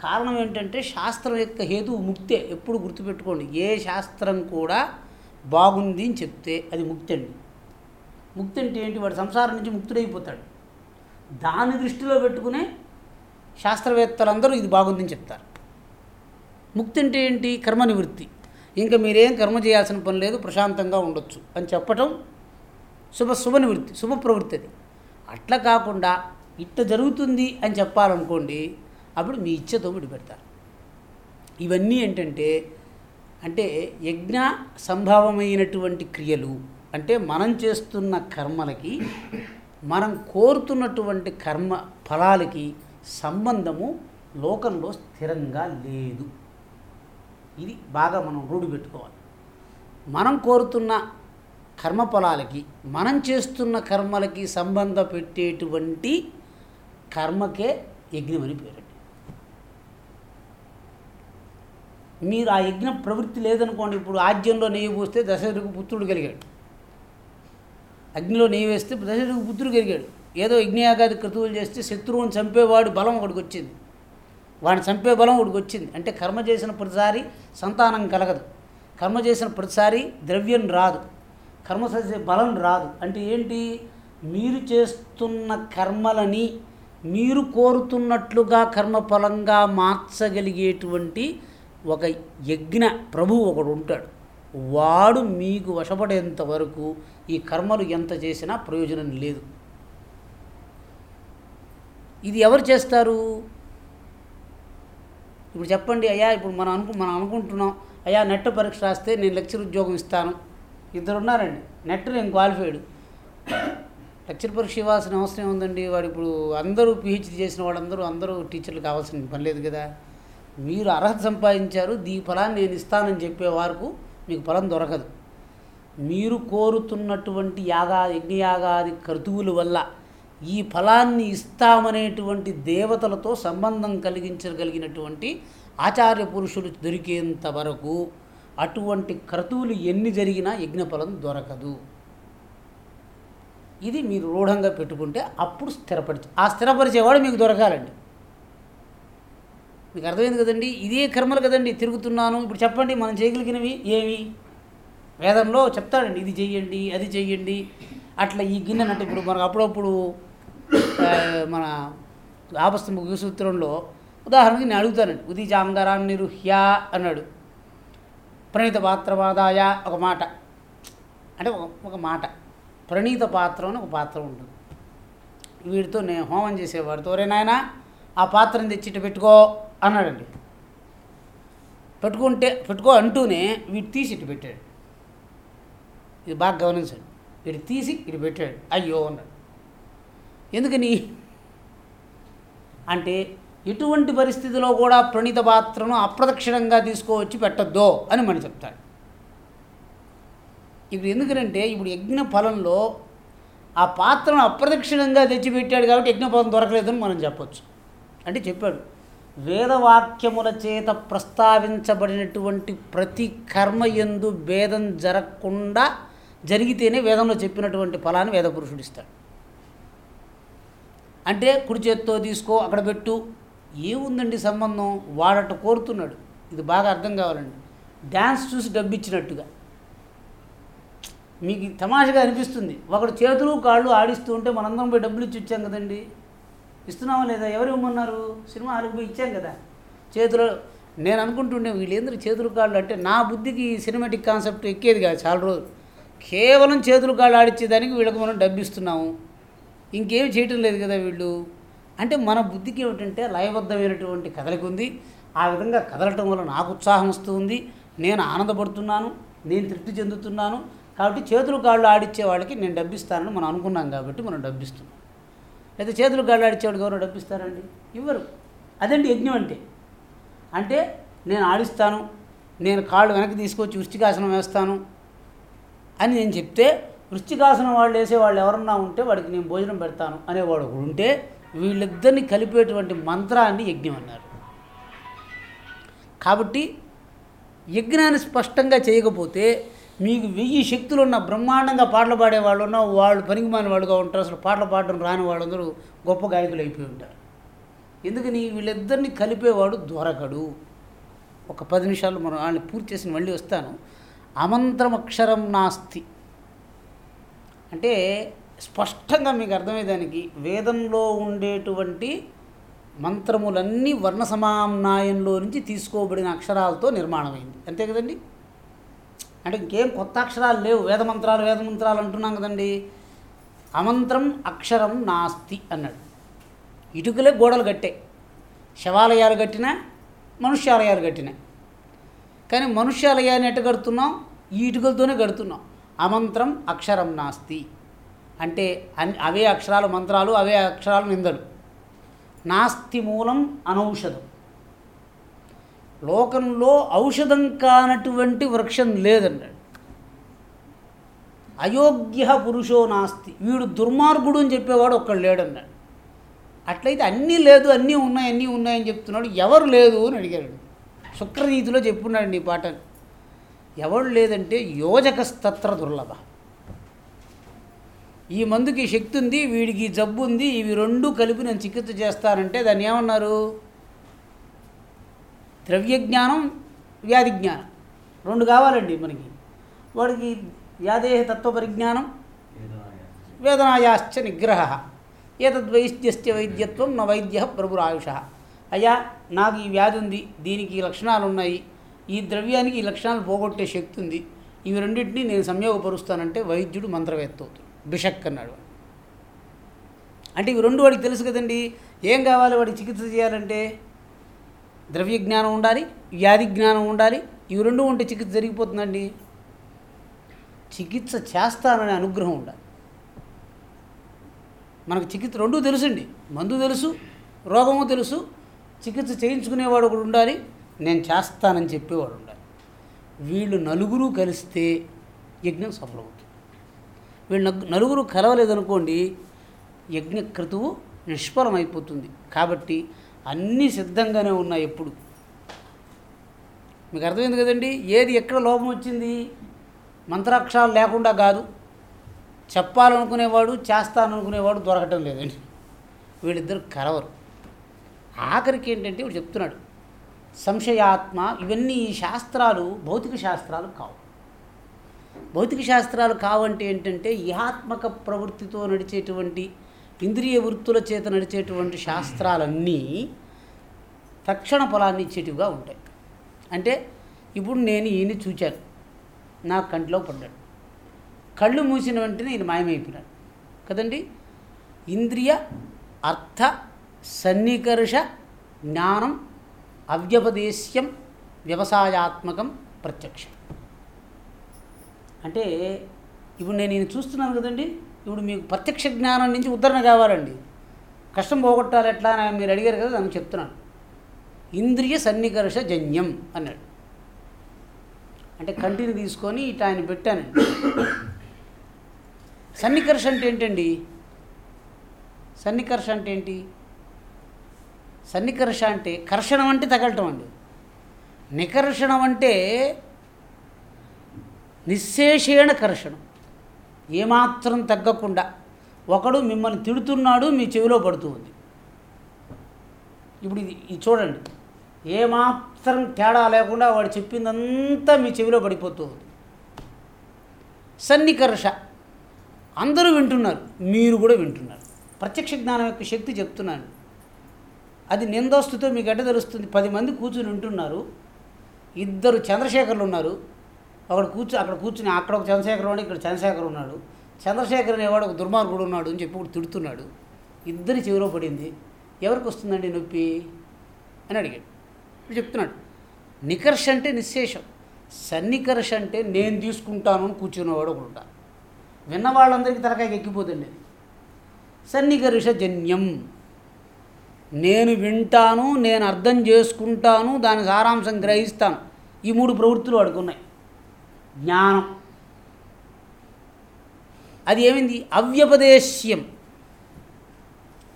కారణం ఏంటంటే శాస్త్రం యొక్క హేతువు ముక్తే. ఎప్పుడు గుర్తుపెట్టుకోండి ఏ శాస్త్రం కూడా బాగుంది అని చెప్తే అది ముక్తి అండి. ముక్తి అంటే ఏంటి? వాడు సంసారం నుంచి ముక్తుడైపోతాడు. దాని దృష్టిలో పెట్టుకునే శాస్త్రవేత్తలందరూ ఇది బాగుందని చెప్తారు. ముక్తి అంటే ఏంటి? కర్మ నివృత్తి. ఇంకా మీరేం కర్మ చేయాల్సిన పని లేదు ప్రశాంతంగా ఉండొచ్చు అని చెప్పటం శుభ శుభ నివృత్తి శుభ ప్రవృత్తి అది. అట్లా కాకుండా ఇట్ట జరుగుతుంది అని చెప్పాలనుకోండి అప్పుడు మీ ఇచ్చతో విడిపెడతారు. ఇవన్నీ ఏంటంటే అంటే యజ్ఞ సంభవమైనటువంటి క్రియలు అంటే మనం చేస్తున్న కర్మలకి మనం కోరుతున్నటువంటి కర్మ ఫలాలకి సంబంధము లోకంలో స్థిరంగా లేదు. ఇది బాగా మనం రూఢి పెట్టుకోవాలి. మనం కోరుతున్న కర్మఫలాలకి మనం చేస్తున్న కర్మలకి సంబంధ పెట్టేటువంటి కర్మకే యజ్ఞం అని మీరు ఆ యజ్ఞ ప్రవృత్తి లేదనుకోండి ఇప్పుడు ఆజ్యంలో నెయ్యి పోస్తే దశరథుడికి పుత్రుడు కలిగాడు. అగ్నిలో నెయ్యి వేస్తే దశరథుడికి పుత్రుడు కలిగాడు. ఏదో యజ్ఞయాగాది క్రతువులు చేస్తే శత్రువుని చంపేవాడు బలం ఒకటికి వచ్చింది. వాడిని చంపే బలం ఒకటికి వచ్చింది. అంటే కర్మ చేసిన ప్రతిసారి సంతానం కలగదు. కర్మ చేసిన ప్రతిసారి ద్రవ్యం రాదు. కర్మ చేసే బలం రాదు. అంటే ఏంటి? మీరు చేస్తున్న కర్మలని మీరు కోరుతున్నట్లుగా కర్మఫలంగా మార్చగలిగేటువంటి ఒక యజ్ఞ ప్రభువు ఒకడు ఉంటాడు. వాడు మీకు వశపడేంత వరకు ఈ కర్మలు ఎంత చేసినా ప్రయోజనం లేదు. ఇది ఎవరు చేస్తారు? ఇప్పుడు చెప్పండి అయ్యా ఇప్పుడు మనం అనుకు మనం అనుకుంటున్నాం. అయ్యా నెట్ పరీక్ష రాస్తే నేను లెక్చర్ ఉద్యోగం ఇస్తాను. ఇద్దరు ఉన్నారండి. నెట్ నేను క్వాలిఫైడ్. లెక్చర్ పరీక్ష ఇవ్వాల్సిన అవసరం ఏముందండి? వాడు ఇప్పుడు అందరూ పిహెచ్డి చేసిన వాళ్ళందరూ అందరూ టీచర్లు కావాల్సిన పని లేదు కదా? మీరు అర్హత సంపాదించారు దీ ఫలాన్ని నేను ఇస్తానని చెప్పే వరకు మీకు ఫలం దొరకదు. మీరు కోరుతున్నటువంటి యాగా యజ్ఞయాగాది క్రతువుల వల్ల ఈ ఫలాన్ని ఇస్తామనేటువంటి దేవతలతో సంబంధం కలిగించగలిగినటువంటి ఆచార్య పురుషులు దొరికేంత వరకు అటువంటి క్రతువులు ఎన్ని జరిగినా యజ్ఞఫలం దొరకదు. ఇది మీరు రూఢంగా పెట్టుకుంటే అప్పుడు స్థిరపరిచే ఆ స్థిరపరిచేవాడు మీకు దొరకాలండి. మీకు అర్థమైంది కదండి? ఇదే కర్మలు కదండి తిరుగుతున్నాను. ఇప్పుడు చెప్పండి మనం చేయగలిగినవి ఏమి వేదంలో చెప్తాడండి ఇది చెయ్యండి అది చెయ్యండి. అట్లా ఈ గిన్నెనంటే ఇప్పుడు మనకు అప్పుడప్పుడు మన ఆపస్తంభ సూత్రంలో ఉదాహరణకి నేను అడుగుతానండి. ఉదిజాంగరాన్ని నిరుహ్య అన్నాడు. ప్రణీత పాత్రవాదాయ ఒక మాట. అంటే ఒక మాట. ప్రణీత పాత్ర అని ఒక పాత్ర ఉంటుంది. వీడితో నేను హోమం చేసేవాడితో రే నాయన ఆ పాత్రని తెచ్చిట్టు పెట్టుకో. అన్నాడండి. పెట్టుకుంటే పెట్టుకో అంటూనే వీడు తీసి ఇటు పెట్టాడు. ఇది బాగా గమనించండి. వీడు తీసి ఇటు పెట్టాడు. అయ్యో అన్నాడు. ఎందుకని? అంటే ఎటువంటి పరిస్థితిలో కూడా ప్రణీత పాత్రను అప్రదక్షిణంగా తీసుకువచ్చి పెట్టద్దో అని మనం చెప్తాడు. ఇప్పుడు ఎందుకంటే ఇప్పుడు యజ్ఞ ఫలంలో ఆ పాత్రను అప్రదక్షిణంగా తెచ్చిపెట్టాడు కాబట్టి యజ్ఞ ఫలం దొరకలేదని మనం చెప్పొచ్చు. అంటే చెప్పాడు. వేదవాక్యముల చేత ప్రస్తావించబడినటువంటి ప్రతి కర్మ ఎందు భేదం జరగకుండా జరిగితేనే వేదంలో చెప్పినటువంటి ఫలాన్ని వేదపురుషుడు ఇస్తాడు. అంటే కుడి చేత్తో తీసుకో అక్కడ పెట్టు. ఏముందండి సంబంధం? వాడట కోరుతున్నాడు. ఇది బాగా అర్థం కావాలండి. డ్యాన్స్ చూసి డబ్బిచ్చినట్టుగా. మీకు తమాషగా అనిపిస్తుంది. ఒకడు చేతులు కాళ్ళు ఆడిస్తూ ఉంటే మనందరం పోయి డబ్బులు ఇచ్చి ఇచ్చాం కదండి. ఇస్తున్నావా లేదా? ఎవరు ఇవ్వమన్నారు సినిమా హాల్కి పోయి ఇచ్చాం కదా. చేతులు నేను అనుకుంటుండే వీళ్ళేంద్ర చేతులు కాళ్ళు అంటే నా బుద్ధికి సినిమాటిక్ కాన్సెప్ట్ ఎక్కేది కాదు చాలా రోజులు. కేవలం చేతులు కాళ్ళు ఆడిచ్చేదానికి వీళ్ళకి మనం డబ్బిస్తున్నాము ఇంకేం చేయటం లేదు కదా వీళ్ళు. అంటే మన బుద్ధికి ఏమిటంటే లయబద్ధమైనటువంటి కదలిక ఉంది. ఆ విధంగా కదలటం వల్ల నాకు ఉత్సాహం వస్తుంది నేను ఆనందపడుతున్నాను. నేను తృప్తి చెందుతున్నాను. కాబట్టి చేతులు కాళ్ళు ఆడిచ్చే వాళ్ళకి నేను డబ్బిస్తానని మనం అనుకున్నాం కాబట్టి మనం డబ్బిస్తున్నాం లేదా చేతులు కాళ్ళు ఆడిచ్చేవాడికి ఎవరు డబ్బిస్తారండి? ఇవ్వరు. అదండి యజ్ఞం అంటే. అంటే నేను ఆడిస్తాను నేను కాళ్ళు వెనక్కి తీసుకొచ్చి వృష్టికాసనం వేస్తాను అని నేను చెప్తే వృష్టికాసనం వాళ్ళు వేసే వాళ్ళు ఎవరన్నా ఉంటే వాడికి నేను భోజనం పెడతాను అనేవాడు ఒకడు ఉంటే వీళ్ళిద్దరిని కలిపేటువంటి మంత్రాన్ని యజ్ఞం అన్నారు. కాబట్టి యజ్ఞాన్ని స్పష్టంగా చేయకపోతే మీకు వెయ్యి శక్తులు ఉన్న బ్రహ్మాండంగా పాటలు పాడే వాళ్ళు ఉన్న వాళ్ళు పనికిమాని వాళ్ళుగా ఉంటారు అసలు పాటలు పాడడం రాని వాళ్ళందరూ గొప్ప గాయకులు అయిపోయి ఉంటారు. ఎందుకని వీళ్ళిద్దరిని కలిపేవాడు దొరకడు. ఒక పది నిమిషాలు మనం వాళ్ళని పూర్తి చేసి మళ్ళీ వస్తాను. అమంత్రం అక్షరం నాస్తి. అంటే స్పష్టంగా మీకు అర్థమయ్యేదానికి వేదంలో ఉండేటువంటి మంత్రములన్నీ వర్ణ సమామ్నాయంలో నుంచి తీసుకోబడిన అక్షరాలతో నిర్మాణమైంది. అంతే కదండి? అంటే ఇంకేం కొత్త అక్షరాలు లేవు. వేద మంత్రాలు వేద మంత్రాలు అంటున్నాం కదండి. అమంత్రం అక్షరం నాస్తి అన్నాడు. ఇటుకలే గోడలు కట్టే. శవాలయాలు కట్టినా మనుష్యాలయాలు కట్టినా. కానీ మనుష్యాలయాన్ని ఎట్ట కడుతున్నాం? ఈ ఇటుకలతోనే కడుతున్నాం. అమంత్రం అక్షరం నాస్తి. అంటే అన్ అవే అక్షరాలు మంత్రాలు అవే అక్షరాలు నిందలు. నాస్తి మూలం అనౌషధం. లోకంలో ఔషధం కానటువంటి వృక్షం లేదన్నాడు అయోగ్య పురుషో నాస్తి. వీడు దుర్మార్గుడు అని చెప్పేవాడు ఒక్కడు లేడన్నాడు అట్లయితే అన్నీ లేదు అన్నీ ఉన్నాయి అన్నీ ఉన్నాయని చెప్తున్నాడు. ఎవరు లేదు అని అడిగాడు. శుక్రనీతిలో చెప్పున్నాడు నీ పాట ఎవడు లేదంటే యోజకస్తత్ర దుర్లభ. ఈ మందుకి శక్తి ఉంది వీడికి జబ్బు ఉంది ఇవి రెండు కలిపి నేను చికిత్స చేస్తానంటే దాన్ని ఏమన్నారు? ద్రవ్య జ్ఞానం వ్యాధి జ్ఞానం. రెండు కావాలండి మనకి. వాడికి వ్యాధేహ తత్వ పరిజ్ఞానం వేదనాయాశ్చ నిగ్రహ. ఏతద్వైద్యస్య వైద్యత్వం నా వైద్య ప్రభురాయుష. అయ్యా నాకు ఈ వ్యాధి ఉంది దీనికి లక్షణాలు ఉన్నాయి ఈ ద్రవ్యానికి ఈ లక్షణాలు పోగొట్టే శక్తి ఉంది. ఇవి రెండింటినీ నేను సంయోగపరుస్తానంటే వైద్యుడు మంత్రవేత్త అవుతాడు బిషక్ అన్నాడు అంటే ఇవి రెండు వాడికి తెలుసు కదండి. ఏం కావాలి వాడికి చికిత్స చేయాలంటే? ద్రవ్య జ్ఞానం ఉండాలి వ్యాధి జ్ఞానం ఉండాలి. ఇవి రెండు ఉంటే చికిత్స జరిగిపోతుందండి. చికిత్స చేస్తాననే అనుగ్రహం ఉండాలి. మనకు చికిత్స రెండూ తెలుసండి. మందు తెలుసు రోగము తెలుసు చికిత్స చేయించుకునేవాడు ఒకడు ఉండాలి నేను చేస్తానని చెప్పేవాడు ఉండాలి. వీళ్ళు నలుగురు కలిస్తే యజ్ఞం సఫలమవుతుంది. వీళ్ళు నలుగురు కలవలేదనుకోండి యజ్ఞ క్రతువు నిష్ఫలమైపోతుంది. కాబట్టి అన్నీ సిద్ధంగానే ఉన్నాయి ఎప్పుడు. మీకు అర్థమైంది కదండి? ఏది ఎక్కడ లోపం వచ్చింది? మంత్రాక్షరాలు లేకుండా కాదు. చెప్పాలనుకునేవాడు చేస్తాననుకునేవాడు దొరకటం లేదండి. వీళ్ళిద్దరు కలవరు. ఆఖరికి ఏంటంటే ఇప్పుడు చెప్తున్నాడు సంశయాత్మ ఇవన్నీ ఈ శాస్త్రాలు భౌతిక శాస్త్రాలు కావు. భౌతిక శాస్త్రాలు కావంటే ఏంటంటే ఇహాత్మక ప్రవృత్తితో నడిచేటువంటి ఇంద్రియ వృత్తుల చేత నడిచేటువంటి శాస్త్రాలన్నీ తక్షణ ఫలాన్ని ఇచ్చేటివిగా ఉంటాయి. అంటే ఇప్పుడు నేను ఈయన చూచాను. నా కంటిలో పడ్డాడు. కళ్ళు మూసిన వెంటనే ఈయన మాయమైపోయినాడు. కదండి? ఇంద్రియ అర్థ సన్నికర్ష జ్ఞానం అవ్యపదేశ్యం వ్యవసాయాత్మకం ప్రత్యక్షం. అంటే ఇప్పుడు నేను ఈయన చూస్తున్నాను కదండి? ఇప్పుడు మీకు ప్రత్యక్ష జ్ఞానం నుంచి ఉద్ధరణ కావాలండి. కష్టం పోగొట్టాలి ఎట్లా అని మీరు అడిగారు కదా దానికి చెప్తున్నాను. ఇంద్రియ సన్నికర్ష జన్యం అన్నాడు. అంటే కంటిని తీసుకొని ఇటు ఆయన పెట్టానండి సన్నికర్ష అంటే ఏంటండి? సన్నికర్ష అంటే ఏంటి? సన్నికర్ష అంటే కర్షణం అంటే తగలటం అండి. నికర్షణం అంటే నిశ్శేషేణ కర్షణం. ఏమాత్రం తగ్గకుండా ఒకడు మిమ్మల్ని తిడుతున్నాడు మీ చెవిలో పడుతూ ఉంది. ఇప్పుడు ఇది చూడండి. ఏమాత్రం తేడా లేకుండా వాడు చెప్పిందంతా మీ చెవిలో పడిపోతూ ఉంది. సన్నికర్ష. అందరూ వింటున్నారు మీరు కూడా వింటున్నారు. ప్రత్యక్ష జ్ఞానం యొక్క శక్తి చెప్తున్నాను. అది నిందోస్తుతో మీకు ఎట్ట తెలుస్తుంది? పది మంది కూర్చుని వింటున్నారు. ఇద్దరు చంద్రశేఖర్లు ఉన్నారు. ఒకడు కూర్చు అక్కడ కూర్చుని అక్కడ ఒక చంద్రశేఖర్ ఉన్నాడు ఇక్కడ చంద్రశేఖర్ ఉన్నాడు. చంద్రశేఖర్ అనేవాడు ఒక దుర్మార్గుడు ఉన్నాడు అని చెప్పి ఇప్పుడు తిడుతున్నాడు. ఇద్దరి చెవిలో పడింది. ఎవరికి వస్తుందండి నొప్పి? అని అడిగాడు. ఇప్పుడు చెప్తున్నాడు. నికర్ష అంటే నిశ్శేషం. సన్నికర్ష అంటే నేను తీసుకుంటాను అని కూర్చున్నవాడు ఒకడు ఉంటా విన్న వాళ్ళందరికీ తలకాయకి ఎక్కిపోతుంది అది సన్నికర్ష జన్యం. నేను వింటాను నేను అర్థం చేసుకుంటాను దాని సారాంశం గ్రహిస్తాను. ఈ మూడు ప్రవృత్తులు వాడుకున్నాయి జ్ఞానం. అది ఏమైంది? అవ్యపదేశ్యం.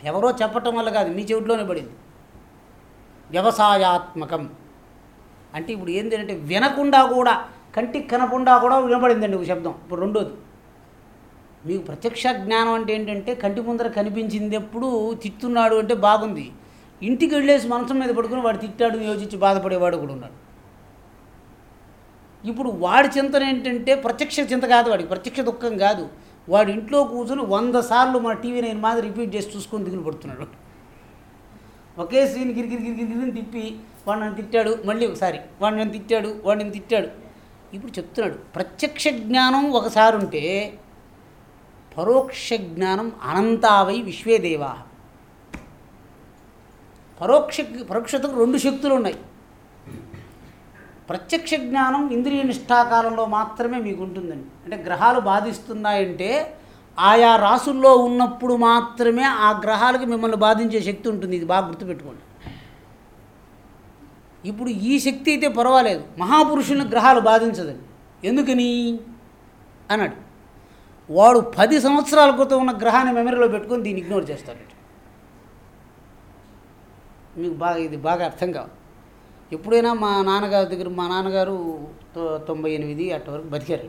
ఎవరో చెప్పటం వల్ల కాదు మీ చెవిట్లోనే పడింది. వ్యవసాయాత్మకం. అంటే ఇప్పుడు ఏంటంటే అంటే వినకుండా కూడా కంటికి కనకుండా కూడా వినపడిందండి ఒక శబ్దం. ఇప్పుడు రెండోది. మీకు ప్రత్యక్ష జ్ఞానం అంటే ఏంటంటే కంటి ముందర కనిపించింది ఎప్పుడు తిట్టున్నాడు అంటే బాగుంది. ఇంటికి వెళ్ళేసి మనసు మీద పడుకుని వాడు తిట్టాడు యోచించి బాధపడేవాడు కూడా ఉన్నాడు. ఇప్పుడు వాడి చింతన ఏంటంటే ప్రత్యక్ష చింత కాదు వాడికి ప్రత్యక్ష దుఃఖం కాదు. వాడు ఇంట్లో కూర్చొని వంద సార్లు మన టీవీ నేను మాదిరి రిపీట్ చేసి చూసుకొని దిగులు పడుతున్నాడు. ఒకే సీన్ గిరిగిరి గిరిగిరి గిరిని తిప్పి వాడు నన్ను తిట్టాడు మళ్ళీ ఒకసారి వాడు నన్ను తిట్టాడు వాడు నన్ను తిట్టాడు. ఇప్పుడు చెప్తున్నాడు ప్రత్యక్ష జ్ఞానం ఒకసారి ఉంటే పరోక్ష జ్ఞానం అనంతావై విశ్వేదేవా. పరోక్ష పరోక్షతకు రెండు శక్తులు ఉన్నాయి. ప్రత్యక్ష జ్ఞానం ఇంద్రియ నిష్ఠాకాలంలో మాత్రమే మీకు ఉంటుందండి అంటే గ్రహాలు బాధిస్తున్నాయంటే ఆయా రాసుల్లో ఉన్నప్పుడు మాత్రమే ఆ గ్రహాలకి మిమ్మల్ని బాధించే శక్తి ఉంటుంది. ఇది బాగా గుర్తుపెట్టుకోండి. ఇప్పుడు ఈ శక్తి అయితే పర్వాలేదు. మహాపురుషుల్ని గ్రహాలు బాధించదండి. ఎందుకని? అన్నాడు. వాడు పది సంవత్సరాల క్రితం ఉన్న గ్రహాన్ని మెమరీలో పెట్టుకొని దీన్ని ఇగ్నోర్ చేస్తాడు మీకు బాగా ఇది బాగా అర్థం కావాలి. ఎప్పుడైనా మా నాన్నగారి దగ్గర మా నాన్నగారు తొంభై ఎనిమిది అట్ట వరకు బతికారు.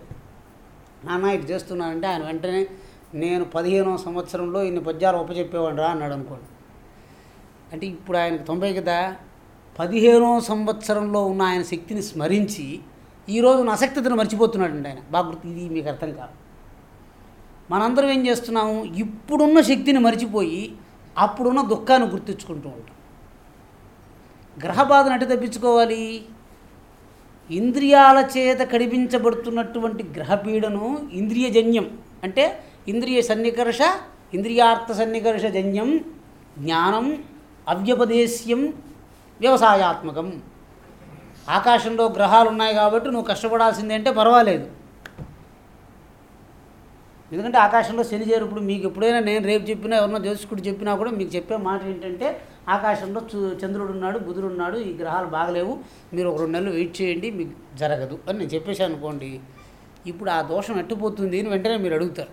నాన్న ఇటు చేస్తున్నానంటే ఆయన వెంటనే నేను పదిహేనో సంవత్సరంలో ఇన్ని పద్యాలు ఒప్పచెప్పేవాడు రా అన్నాడు అనుకోండి. అంటే ఇప్పుడు ఆయనకు తొంభై కదా పదిహేనో సంవత్సరంలో ఉన్న ఆయన శక్తిని స్మరించి ఈరోజు నా అసక్తతను మర్చిపోతున్నాడండి ఆయన. బాగా గుర్తు ఇది మీకు అర్థం కాదు. మనందరం ఏం చేస్తున్నాము ఇప్పుడున్న శక్తిని మర్చిపోయి అప్పుడున్న దుఃఖాన్ని గుర్తించుకుంటూ ఉంటాం. గ్రహ బాధను అటు తప్పించుకోవాలి. ఇంద్రియాల చేత కడిపించబడుతున్నటువంటి గ్రహపీడను ఇంద్రియజన్యం అంటే ఇంద్రియ సన్నికర్ష ఇంద్రియార్థ సన్నికర్ష జన్యం జ్ఞానం అవ్యపదేశ్యం వ్యవసాయాత్మకం. ఆకాశంలో గ్రహాలు ఉన్నాయి కాబట్టి నువ్వు కష్టపడాల్సిందే అంటే పర్వాలేదు. ఎందుకంటే ఆకాశంలో శని చేరుప్పుడు మీకు ఎప్పుడైనా నేను రేపు చెప్పినా ఎవరన్నా జ్యోతిష్కుడు చెప్పినా కూడా మీకు చెప్పే మాట ఏంటంటే ఆకాశంలో చు- చంద్రుడు ఉన్నాడు బుధుడు ఉన్నాడు ఈ గ్రహాలు బాగలేవు. మీరు ఒక రెండు నెలలు వెయిట్ చేయండి మీకు జరగదు అని నేను చెప్పేశాను అనుకోండి. ఇప్పుడు ఆ దోషం ఎట్టుపోతుంది అని వెంటనే మీరు అడుగుతారు.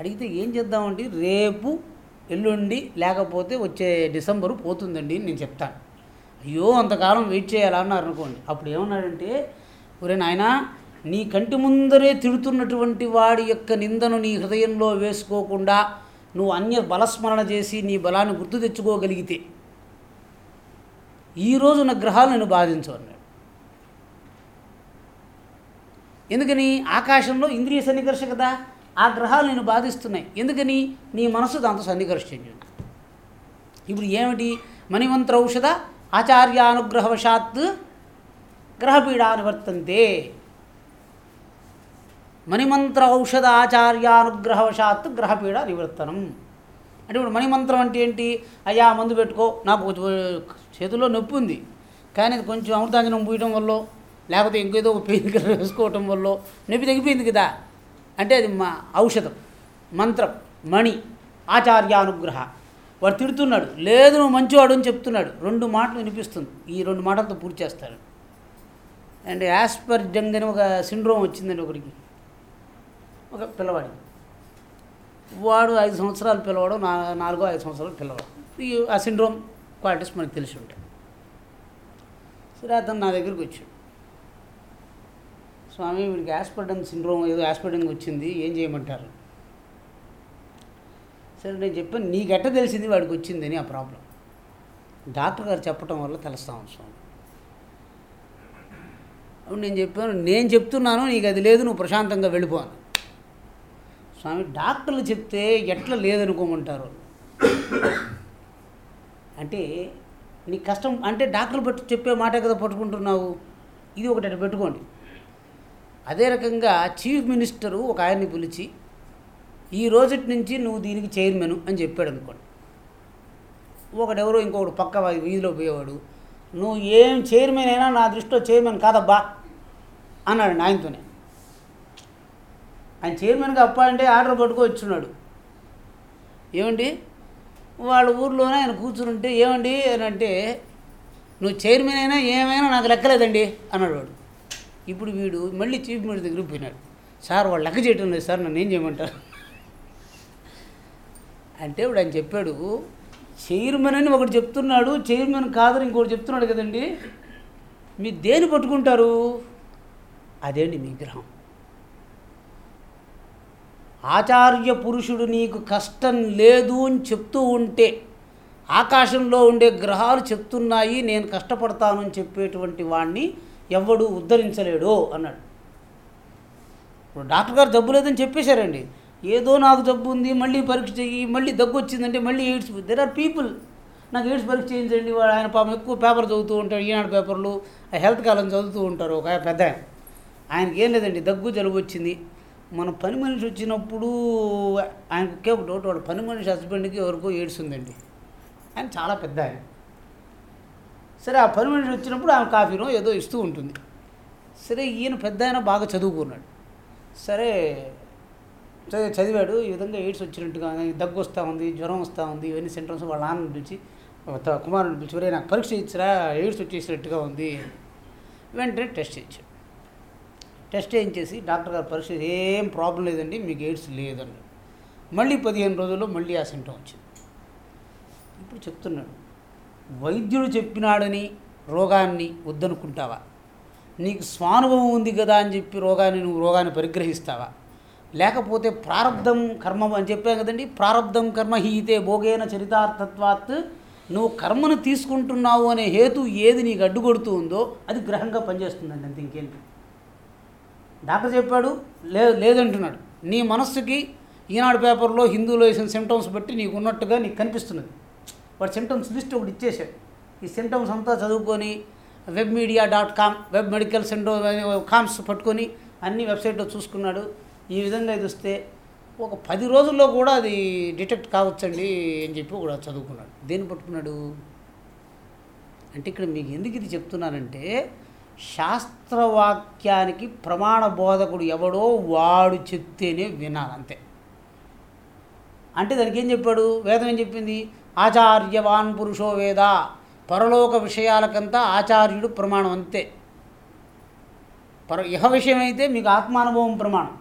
అడిగితే ఏం చేద్దామండి? రేపు ఎల్లుండి లేకపోతే వచ్చే డిసెంబరు పోతుందండి నేను చెప్తాను. అయ్యో అంతకాలం వెయిట్ చేయాలా అన్నారు అనుకోండి. అప్పుడు ఏమన్నాడంటే ఒరే నాయనా నీ కంటి ముందరే తిడుతున్నటువంటి వాడి యొక్క నిందను నీ హృదయంలో వేసుకోకుండా నువ్వు అన్య బలస్మరణ చేసి నీ బలాన్ని గుర్తు తెచ్చుకోగలిగితే ఈరోజు నా గ్రహాలు నేను బాధించు అన్నాడు. ఎందుకని? ఆకాశంలో ఇంద్రియ సన్నికర్ష కదా ఆ గ్రహాలు నేను బాధిస్తున్నాయి. ఎందుకని? నీ మనసు దాంతో సన్నికర్షించు ఇప్పుడు ఏమిటి? మణిమంత్ర ఔషధ ఆచార్యానుగ్రహవశాత్ గ్రహపీడా నివర్తంతే. మణిమంత్ర ఔషధ ఆచార్యానుగ్రహవశాత్తు గ్రహపీడ నివర్తనం. అంటే ఇప్పుడు మణిమంత్రం అంటే ఏంటి? అయ్యా మందు పెట్టుకో. నాకు చేతిలో నొప్పి ఉంది. కానీ అది కొంచెం అమృతాంజనం పూయడం వల్ల లేకపోతే ఇంకేదో ఒక పెయిన్ కిల్లర్ వేసుకోవటం వల్ల నొప్పి తగ్గిపోయింది కదా. అంటే అది మా ఔషధం మంత్రం మణి ఆచార్యానుగ్రహ. వాడు తిడుతున్నాడు. లేదు నువ్వు మంచివాడు అని చెప్తున్నాడు. రెండు మాటలు వినిపిస్తుంది. ఈ రెండు మాటలతో పూర్తి చేస్తాడు. అండ్ యాస్పర్ జంగ్ అని ఒక సిండ్రోమ్ వచ్చిందండి ఒకరికి ఒక పిల్లవాడి. వాడు ఐదు సంవత్సరాలు పిల్లవాడు నా నాలుగో ఐదు సంవత్సరాలు పిల్లవాడు. ఈ ఆ సిండ్రోమ్ క్వాలిటీస్ మనకు తెలిసి ఉంటాయి. సరే అతను నా దగ్గరికి వచ్చాడు. స్వామి వీడికి యాస్పర్డన్ సిండ్రోమ్ ఏదో యాస్పర్డన్ వచ్చింది ఏం చేయమంటారు? సరే నేను చెప్పాను నీకెట్ట తెలిసింది వాడికి వచ్చిందని ఆ ప్రాబ్లం. డాక్టర్ గారు చెప్పటం వల్ల తెలుస్తాం స్వామి. అప్పుడు నేను చెప్పాను నేను చెప్తున్నాను నీకు అది లేదు నువ్వు ప్రశాంతంగా వెళ్ళిపోను స్వామి డాక్టర్లు చెప్తే ఎట్లా లేదనుకోమంటారు. అంటే నీ కష్టం అంటే డాక్టర్లు పట్టు చెప్పే మాటే కదా పట్టుకుంటున్నావు. ఇది ఒకటి అటు పెట్టుకోండి. అదే రకంగా చీఫ్ మినిస్టరు ఒక ఆయన్ని పిలిచి ఈ రోజుటి నుంచి నువ్వు దీనికి చైర్మన్ అని చెప్పాడు అనుకోండి ఒకడెవరో ఇంకొకడు పక్క వీధిలో పోయేవాడు నువ్వు ఏం చైర్మన్ అయినా నా దృష్టిలో చైర్మన్ కాదబ్బా అన్నాడు ఆయనతోనే ఆయన చైర్మన్గా అప్ప అంటే ఆర్డర్ పట్టుకో వచ్చున్నాడు ఏమండి? వాళ్ళ ఊర్లోనే ఆయన కూర్చుంటే ఏమండి అని అంటే నువ్వు చైర్మన్ అయినా ఏమైనా నాకు లెక్కలేదండి అన్నాడు వాడు. ఇప్పుడు వీడు మళ్ళీ చీఫ్ మినిస్టర్ దగ్గరికి పోయినాడు. సార్ వాళ్ళు లెక్క చేయటం లేదు సార్ నన్ను ఏం చేయమంటారు? అంటే ఇప్పుడు ఆయన చెప్పాడు చైర్మన్ అని ఒకటి చెప్తున్నాడు చైర్మన్ కాదని ఇంకోటి చెప్తున్నాడు కదండి. మీరు దేని పట్టుకుంటారు? అదేండి మీ గ్రహం ఆచార్య పురుషుడు నీకు కష్టం లేదు అని చెప్తూ ఉంటే ఆకాశంలో ఉండే గ్రహాలు చెప్తున్నాయి నేను కష్టపడతాను అని చెప్పేటువంటి వాణ్ణి ఎవడు ఉద్ధరించలేడు అన్నాడు. ఇప్పుడు డాక్టర్ గారు జబ్బు లేదని చెప్పేశారండి. ఏదో నాకు జబ్బు ఉంది మళ్ళీ పరీక్ష చెయ్యి మళ్ళీ దగ్గు వచ్చిందంటే మళ్ళీ ఎయిడ్స్. దెర్ ఆర్ పీపుల్ నాకు ఎయిడ్స్ పరీక్ష చేయించండి వాడు ఆయన పాపం ఎక్కువ పేపర్ చదువుతూ ఉంటాడు ఈనాడు పేపర్లు ఆ హెల్త్ కాలం చదువుతూ ఉంటారు ఒక పెద్ద ఆయనకి ఏం లేదండి దగ్గు జలుబు వచ్చింది. మన పని మనిషి వచ్చినప్పుడు ఆయనకు ఒకే ఒక డౌట్ వాడు పని మనిషి హస్బెండ్కి ఎవరికో ఏడుస్తుందండి. ఉందండి ఆయన చాలా పెద్ద ఆయన. సరే ఆ పని మనిషి వచ్చినప్పుడు ఆమె కాఫీనో ఏదో ఇస్తూ ఉంటుంది. సరే ఈయన పెద్ద ఆయన బాగా చదువుకున్నాడు. సరే చ- చదివాడు ఈ విధంగా ఎయిడ్స్ వచ్చినట్టుగా దగ్గు వస్తూ ఉంది జ్వరం వస్తూ ఉంది ఇవన్నీ సింటమ్స్ వాళ్ళ నాన్న పిలిచి కుమారుని పిలిచి వరే నాకు పరీక్ష ఇచ్చిరా ఎయిడ్స్ వచ్చేసినట్టుగా ఉంది. వెంటనే టెస్ట్ చేయించాడు. టెస్ట్ చేయించేసి డాక్టర్ గారు పరీక్ష ఏం ప్రాబ్లం లేదండి మీకు ఎయిడ్స్ లేదండి మళ్ళీ పదిహేను రోజుల్లో మళ్ళీ ఆ సింటం వచ్చింది. ఇప్పుడు చెప్తున్నాడు వైద్యుడు చెప్పినాడని రోగాన్ని వద్దనుకుంటావా? నీకు స్వానుభవం ఉంది కదా అని చెప్పి రోగాన్ని నువ్వు రోగాన్ని పరిగ్రహిస్తావా? లేకపోతే ప్రారంధం కర్మ అని చెప్పాను కదండి ప్రారంధం కర్మ హీతే భోగేన చరితార్థత్వాత్ నువ్వు కర్మను తీసుకుంటున్నావు అనే హేతు ఏది నీకు అడ్డుకొడుతూ ఉందో అది గ్రహంగా పనిచేస్తుందండి అంత ఇంకేంటి డాక్టర్ చెప్పాడు లేదు లేదంటున్నాడు. నీ మనస్సుకి ఈనాడు పేపర్లో హిందూలో వేసిన సిమ్టమ్స్ బట్టి నీకు ఉన్నట్టుగా నీకు కనిపిస్తున్నది. వాడు సిమ్టమ్స్ లిస్ట్ ఒకటి ఇచ్చేసాడు ఈ సిమ్టమ్స్ అంతా చదువుకొని web media dot com web medical centre coms పట్టుకొని అన్ని వెబ్సైట్లో చూసుకున్నాడు. ఈ విధంగా ఇది వస్తే ఒక పది రోజుల్లో కూడా అది డిటెక్ట్ కావచ్చండి అని చెప్పి కూడా చదువుకున్నాడు. దేన్ని పట్టుకున్నాడు? అంటే ఇక్కడ మీకు ఎందుకు ఇది చెప్తున్నానంటే శాస్త్రవాక్యానికి ప్రమాణ బోధకుడు ఎవడో వాడు చెప్తేనే వినాలి అంతే. అంటే దానికి ఏం చెప్పాడు? వేదం ఏం చెప్పింది? ఆచార్యవాన్ పురుషో వేద. పరలోక విషయాలకంతా ఆచార్యుడు ప్రమాణం అంతే. పర ఇహ విషయం అయితే మీకు ఆత్మానుభవం ప్రమాణం.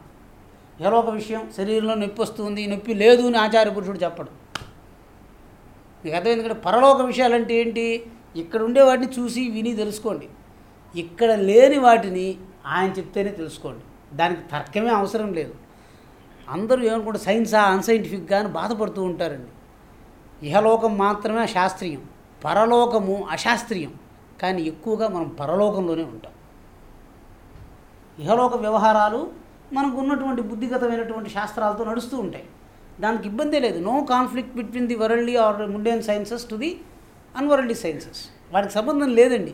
ఇహలోక విషయం శరీరంలో నొప్పి వస్తుంది నొప్పి లేదు అని ఆచార్య పురుషుడు చెప్పడు. మీకు అర్థం ఎందుకంటే పరలోక విషయాలంటే ఏంటి? ఇక్కడ ఉండే వాటిని చూసి విని తెలుసుకోండి. ఇక్కడ లేని వాటిని ఆయన చెప్తేనే తెలుసుకోండి. దానికి తర్కమే అవసరం లేదు. అందరూ ఏమనుకుంటే సైన్సా అన్సైంటిఫిక్గా అని బాధపడుతూ ఉంటారండి. ఇహలోకం మాత్రమే శాస్త్రీయం పరలోకము అశాస్త్రీయం. కానీ ఎక్కువగా మనం పరలోకంలోనే ఉంటాం. ఇహలోక వ్యవహారాలు మనకు ఉన్నటువంటి బుద్ధిగతమైనటువంటి శాస్త్రాలతో నడుస్తూ ఉంటాయి. దానికి ఇబ్బంది లేదు. No conflict between the worldly or mundane sciences to the unworldly sciences వాటికి సంబంధం లేదండి.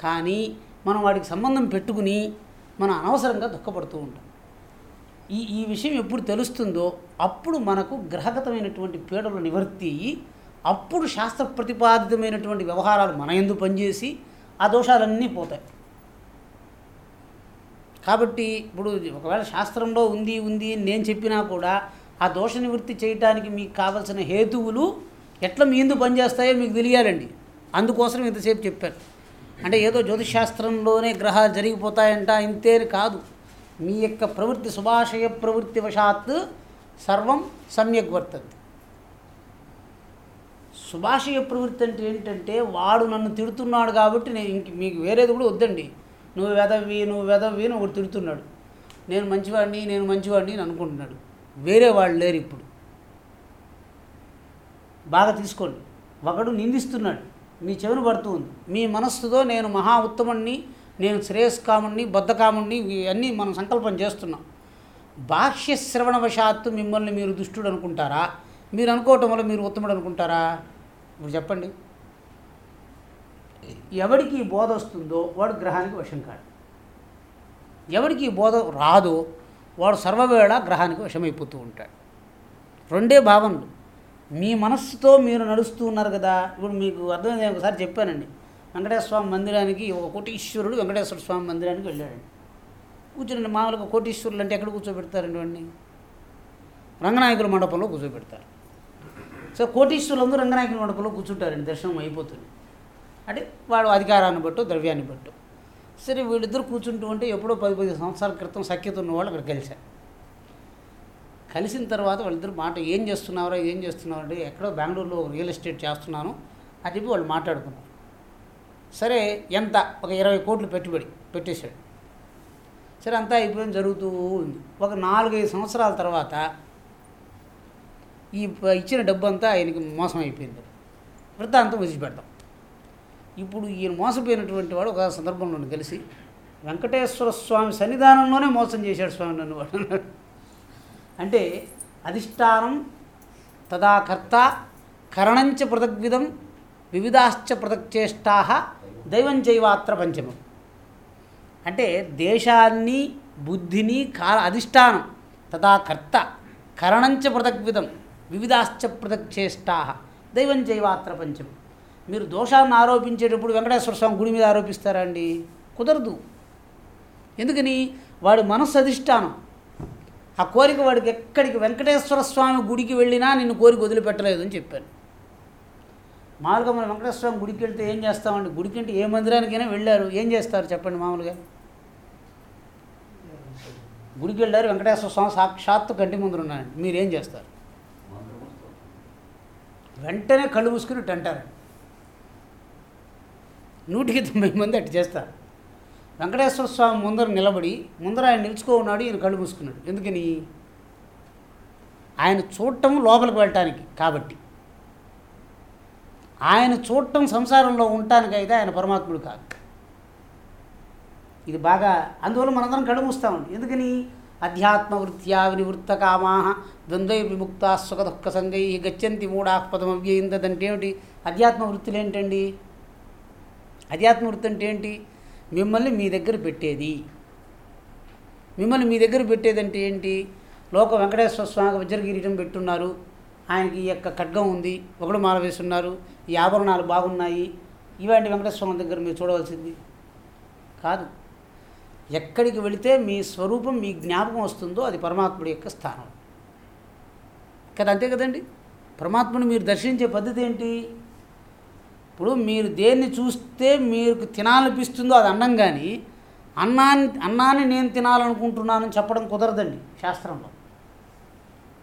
కానీ మనం వాటికి సంబంధం పెట్టుకుని మనం అనవసరంగా దుఃఖపడుతూ ఉంటాం. ఈ ఈ విషయం ఎప్పుడు తెలుస్తుందో అప్పుడు మనకు గ్రహగతమైనటువంటి పీడలు నివర్తి అయ్యి అప్పుడు శాస్త్ర ప్రతిపాదితమైనటువంటి వ్యవహారాలు మన ఎందు పనిచేసి ఆ దోషాలన్నీ పోతాయి. కాబట్టి ఇప్పుడు ఒకవేళ శాస్త్రంలో ఉంది ఉంది అని నేను చెప్పినా కూడా ఆ దోష నివృత్తి చేయటానికి మీకు కావలసిన హేతువులు ఎట్లా మీ ఎందు పనిచేస్తాయో మీకు తెలియాలండి. అందుకోసం ఇంతసేపు చెప్పాను. అంటే ఏదో జ్యోతిశాస్త్రంలోనే గ్రహాలు జరిగిపోతాయంట ఇంతేని కాదు. మీ యొక్క ప్రవృత్తి శుభాశయ ప్రవృత్తి వశాత్ సర్వం సమ్యక్ వర్తంది శుభాశయ ప్రవృత్తి అంటే ఏంటంటే వాడు నన్ను తిడుతున్నాడు కాబట్టి నేను ఇంక మీకు వేరేది కూడా వద్దండి. నువ్వు వెదవి నువ్వు వెదవి అని ఒకటి తిడుతున్నాడు. నేను మంచివాడిని నేను మంచివాడిని అని అనుకుంటున్నాడు. వేరే వాళ్ళు లేరు ఇప్పుడు. బాగా తీసుకోండి. ఒకడు నిందిస్తున్నాడు. మీ చెవిని పడుతుంది ఉంది. మీ మనస్సుతో నేను మహా ఉత్తముణ్ణి నేను శ్రేయస్కాముణ్ణి బద్ధకాముణ్ణి ఇవన్నీ మనం సంకల్పం చేస్తున్నాం. బాహ్య శ్రవణవశాత్తు మిమ్మల్ని మీరు దుష్టుడు అనుకుంటారా? మీరు అనుకోవటం వల్ల మీరు ఉత్తముడు అనుకుంటారా? ఇప్పుడు చెప్పండి. ఎవడికి ఈ బోధ వస్తుందో వాడు గ్రహానికి వశం కాడు. ఎవడికి ఈ బోధ రాదో వాడు సర్వవేళ గ్రహానికి వశమైపోతూ ఉంటాడు. రెండే భావనలు. మీ మనస్సుతో మీరు నడుస్తూ ఉన్నారు కదా ఇప్పుడు మీకు అర్థమైంది ఒకసారి చెప్పానండి. వెంకటేశ్వర స్వామి మందిరానికి ఒక కోటీశ్వరుడు వెంకటేశ్వర స్వామి మందిరానికి వెళ్ళాడండి. కూర్చుని మామూలుగా కోటీశ్వరులు అంటే ఎక్కడ కూర్చోబెడతారండి వాడిని రంగనాయకుల మండపంలో కూర్చోబెడతారు. సో కోటీశ్వరులు అందరూ రంగనాయకుల మండపంలో కూర్చుంటారండి దర్శనం అయిపోతుంది. అంటే వాడు అధికారాన్ని బట్టు ద్రవ్యాన్ని బట్టు. సరే వీళ్ళిద్దరు కూర్చుంటూ ఉంటే ఎప్పుడో పది పది సంవత్సరాల క్రితం సఖ్యత ఉన్న వాళ్ళు అక్కడ కలిశారు. కలిసిన తర్వాత వాళ్ళిద్దరు మాట ఏం చేస్తున్నారో ఏం చేస్తున్నారో అంటే ఎక్కడో బెంగళూరులో రియల్ ఎస్టేట్ చేస్తున్నాను అని చెప్పి వాళ్ళు మాట్లాడుకున్నారు. సరే ఎంత? ఒక ఇరవై కోట్లు పెట్టుబడి పెట్టేశాడు. సరే అంతా అయిపోయింది జరుగుతూ ఉంది. ఒక నాలుగైదు సంవత్సరాల తర్వాత ఈ ఇచ్చిన డబ్బు అంతా ఆయనకి మోసం అయిపోయింది. వృత్తాంతం విడిచిపెడతాం ఇప్పుడు ఈయన మోసపోయినటువంటి వాడు ఒక సందర్భంలో కలిసి వెంకటేశ్వర స్వామి సన్నిధానంలోనే మోసం చేశాడు స్వామి నన్ను వాడు అన్నాడు అంటే అధిష్టానం తదాకర్త కరణంచ పృథగ్విధం వివిధాశ్చ పృథక్చేష్టా దైవం చైవాత్ర పంచమం. అంటే దేశాన్ని బుద్ధిని కాల అధిష్టానం తదా కర్త కరణంచ పృథగ్విధం వివిధాశ్చ పృథక్చేష్టా దైవం చైవాత్ర పంచమం. మీరు దోషాన్ని ఆరోపించేటప్పుడు వెంకటేశ్వర స్వామి గుడి మీద ఆరోపిస్తారా అండి? కుదరదు. ఎందుకని? వాడి మనస్సు అధిష్టానం. ఆ కోరిక వాడికి ఎక్కడికి వెంకటేశ్వర స్వామి గుడికి వెళ్ళినా నిన్ను కోరిక వదిలిపెట్టలేదు అని చెప్పాను. మామూలుగా మనం వెంకటేశ్వర స్వామి గుడికి వెళ్తే ఏం చేస్తామండి? గుడికి అంటే ఏ మందిరానికైనా వెళ్ళారు. ఏం చేస్తారు చెప్పండి మామూలుగా? గుడికి వెళ్ళారు వెంకటేశ్వర స్వామి సాక్షాత్తు కంటి ముందు ఉన్నారండి. మీరేం చేస్తారు? వెంటనే కళ్ళు మూసుకుని అంటారండి. నూటికి తొంభై మంది అటు చేస్తారు. వెంకటేశ్వర స్వామి ముందర నిలబడి ముందర ఆయన నిలుచుకో ఉన్నాడు ఈయన కళ్ళు మూసుకున్నాడు. ఎందుకని? ఆయన చూడటం లోపలికి వెళ్ళటానికి కాబట్టి. ఆయన చూడటం సంసారంలో ఉండటానికి అయితే ఆయన పరమాత్ముడు కాదు. ఇది బాగా అందువల్ల మనందరం కళ్ళు మూస్తామండి ఎందుకని? అధ్యాత్మ వృత్యా వినివృత్త కామా ద్వంద్వ విముక్త సుఖ దుఃఖ సంగై గచ్చంతి మూఢాపదం అవ్యయిందంటే ఏమిటి అధ్యాత్మ వృత్తులు ఏంటండి? అధ్యాత్మ వృత్తి అంటే ఏంటి? మిమ్మల్ని మీ దగ్గర పెట్టేది. మిమ్మల్ని మీ దగ్గర పెట్టేదంటే ఏంటి? లోక వెంకటేశ్వర స్వామికి వజ్రకిరీటం పెట్టున్నారు. ఆయనకి ఈ యొక్క ఖడ్గం ఉంది. ఒకడు మాల వేస్తున్నారు ఈ ఆభరణాలు బాగున్నాయి. ఇవాంటి వెంకటేశ్వర స్వామి దగ్గర మీరు చూడవలసింది. కాదు. ఎక్కడికి వెళితే మీ స్వరూపం మీ జ్ఞాపకం వస్తుందో అది పరమాత్ముడి యొక్క స్థానం. కదా అంతే కదండి? పరమాత్ముని మీరు దర్శించే పద్ధతి ఏంటి? ఇప్పుడు మీరు దేన్ని చూస్తే మీకు తినాలనిపిస్తుందో అది అన్నం కానీ అన్నాన్ని అన్నాన్ని నేను తినాలనుకుంటున్నానని చెప్పడం కుదరదండి శాస్త్రంలో.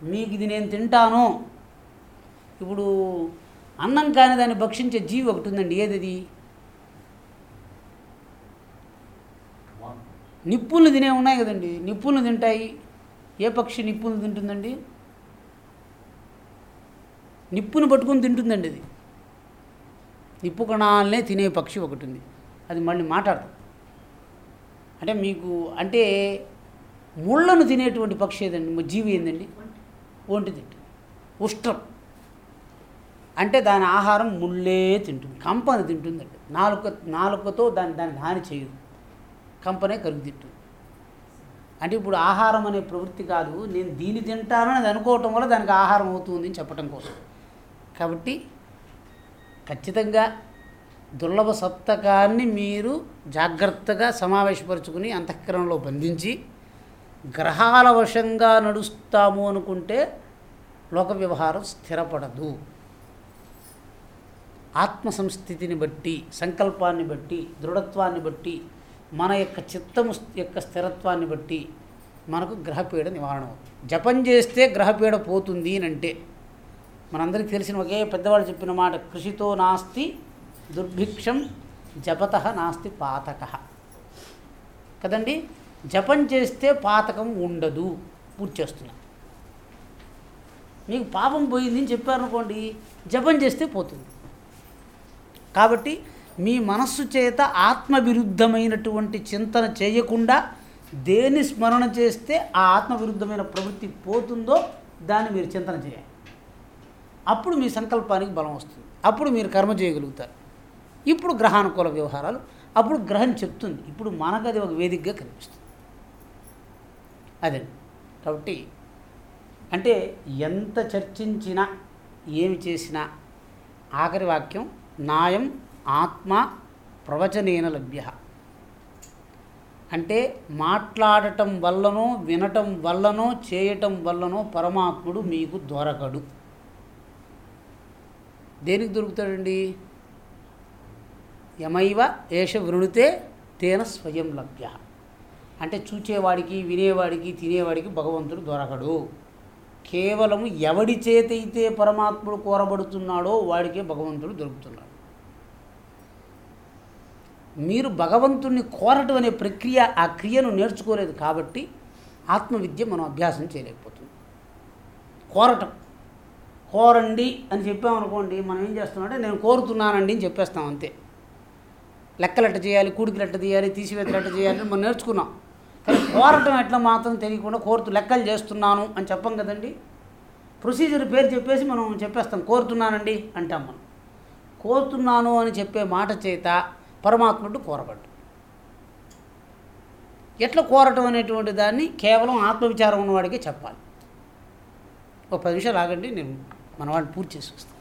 మీకు ఇది నేను తింటాను. ఇప్పుడు అన్నం కాని దాన్ని భక్షించే జీవి ఒకటి ఉందండి. ఏది నిప్పులు తినే ఉన్నాయి కదండి. నిప్పులు తింటాయి. ఏ పక్షి నిప్పులు తింటుందండి? నిప్పుని పట్టుకొని తింటుందండి అది. నిప్పు కణాలనే తినే పక్షి ఒకటి ఉంది అది మళ్ళీ మాట్లాడదు. అంటే మీకు అంటే ముళ్ళను తినేటువంటి పక్షి ఏదండి? జీవి ఏందండి? ఒంటి తింటుంది. ఉష్ట్రం. అంటే దాని ఆహారం ముళ్ళే తింటుంది. కంపని తింటుందండి నాలుక నాలుకతో దాని దానికి హాని చేయదు. కంపనే కరుగు తింటుంది. అంటే ఇప్పుడు ఆహారం అనే ప్రవృత్తి కాదు. నేను దీన్ని తింటానని అది అనుకోవటం వల్ల దానికి ఆహారం అవుతుంది అని చెప్పటం కోసం. కాబట్టి ఖచ్చితంగా దుర్లభ సప్తకాన్ని మీరు జాగ్రత్తగా సమావేశపరుచుకుని అంతఃకరణలో బంధించి గ్రహాల వశంగా నడుస్తాము అనుకుంటే లోక వ్యవహారం స్థిరపడదు. ఆత్మ సంస్థితిని బట్టి సంకల్పాన్ని బట్టి దృఢత్వాన్ని బట్టి మన యొక్క చిత్తము యొక్క స్థిరత్వాన్ని బట్టి మనకు గ్రహపీడ నివారణ అవుతుంది. జపం చేస్తే గ్రహపీడ పోతుంది అని అంటే మనందరికీ తెలిసిన ఒకే పెద్దవాళ్ళు చెప్పిన మాట కృషితో నాస్తి దుర్భిక్షం జపత నాస్తి పాతక. కదండి? జపం చేస్తే పాతకం ఉండదు. పూర్తి చేస్తున్నా. మీకు పాపం పోయింది అని చెప్పారనుకోండి జపం చేస్తే పోతుంది. కాబట్టి మీ మనస్సు చేత ఆత్మవిరుద్ధమైనటువంటి చింతన చేయకుండా దేని స్మరణ చేస్తే ఆ ఆత్మవిరుద్ధమైన ప్రవృత్తి పోతుందో దాన్ని మీరు చింతన చేయాలి. అప్పుడు మీ సంకల్పానికి బలం వస్తుంది. అప్పుడు మీరు కర్మ చేయగలుగుతారు. ఇప్పుడు గ్రహానుకూల వ్యవహారాలు అప్పుడు గ్రహం చెప్తుంది. ఇప్పుడు మనకు అది ఒక వేదికగా కనిపిస్తుంది. అదండి కాబట్టి అంటే ఎంత చర్చించినా ఏమి చేసినా ఆఖరి వాక్యం నాయం ఆత్మ ప్రవచనేన లభ్య. అంటే మాట్లాడటం వల్లనో వినటం వల్లనో చేయటం వల్లనో పరమాత్ముడు మీకు దొరకడు. దేనికి దొరుకుతాడండి? యమైవ ఏష వృణితే తేన స్వయం లభ్య. అంటే చూచేవాడికి వినేవాడికి తినేవాడికి భగవంతుడు దొరకడు. కేవలం ఎవడి చేతైతే పరమాత్ముడు కోరబడుతున్నాడో వాడికే భగవంతుడు దొరుకుతున్నాడు. మీరు భగవంతుణ్ణి కోరటం అనే ప్రక్రియ ఆ క్రియను నేర్చుకోలేదు కాబట్టి ఆత్మవిద్య మనం అభ్యాసం చేయలేకపోతుంది కోరటం. కోరండి అని చెప్పామనుకోండి మనం ఏం చేస్తామంటే నేను కోరుతున్నానండి అని చెప్పేస్తాం అంతే. లెక్కలెట్ట చేయాలి కూడికలెట్ట తీయాలి తీసివేతలెట్ట చేయాలి అని మనం నేర్చుకున్నాం. కానీ కోరటం ఎట్లా మాత్రం తెలియకుండా కోరుతూ లెక్కలు చేస్తున్నాను అని చెప్పం కదండి. ప్రొసీజర్ పేరు చెప్పేసి మనం చెప్పేస్తాం కోరుతున్నానండి అంటాం మనం. కోరుతున్నాను అని చెప్పే మాట చేత పరమాత్ముడు కోరబడ్డు ఎట్లా కోరటం అనేటువంటి దాన్ని కేవలం ఆత్మవిచారం ఉన్నవాడికే చెప్పాలి. ఒక పది నిమిషాలు ఆగండి నేను మన వాడిని పూర్తి చేసి వస్తాను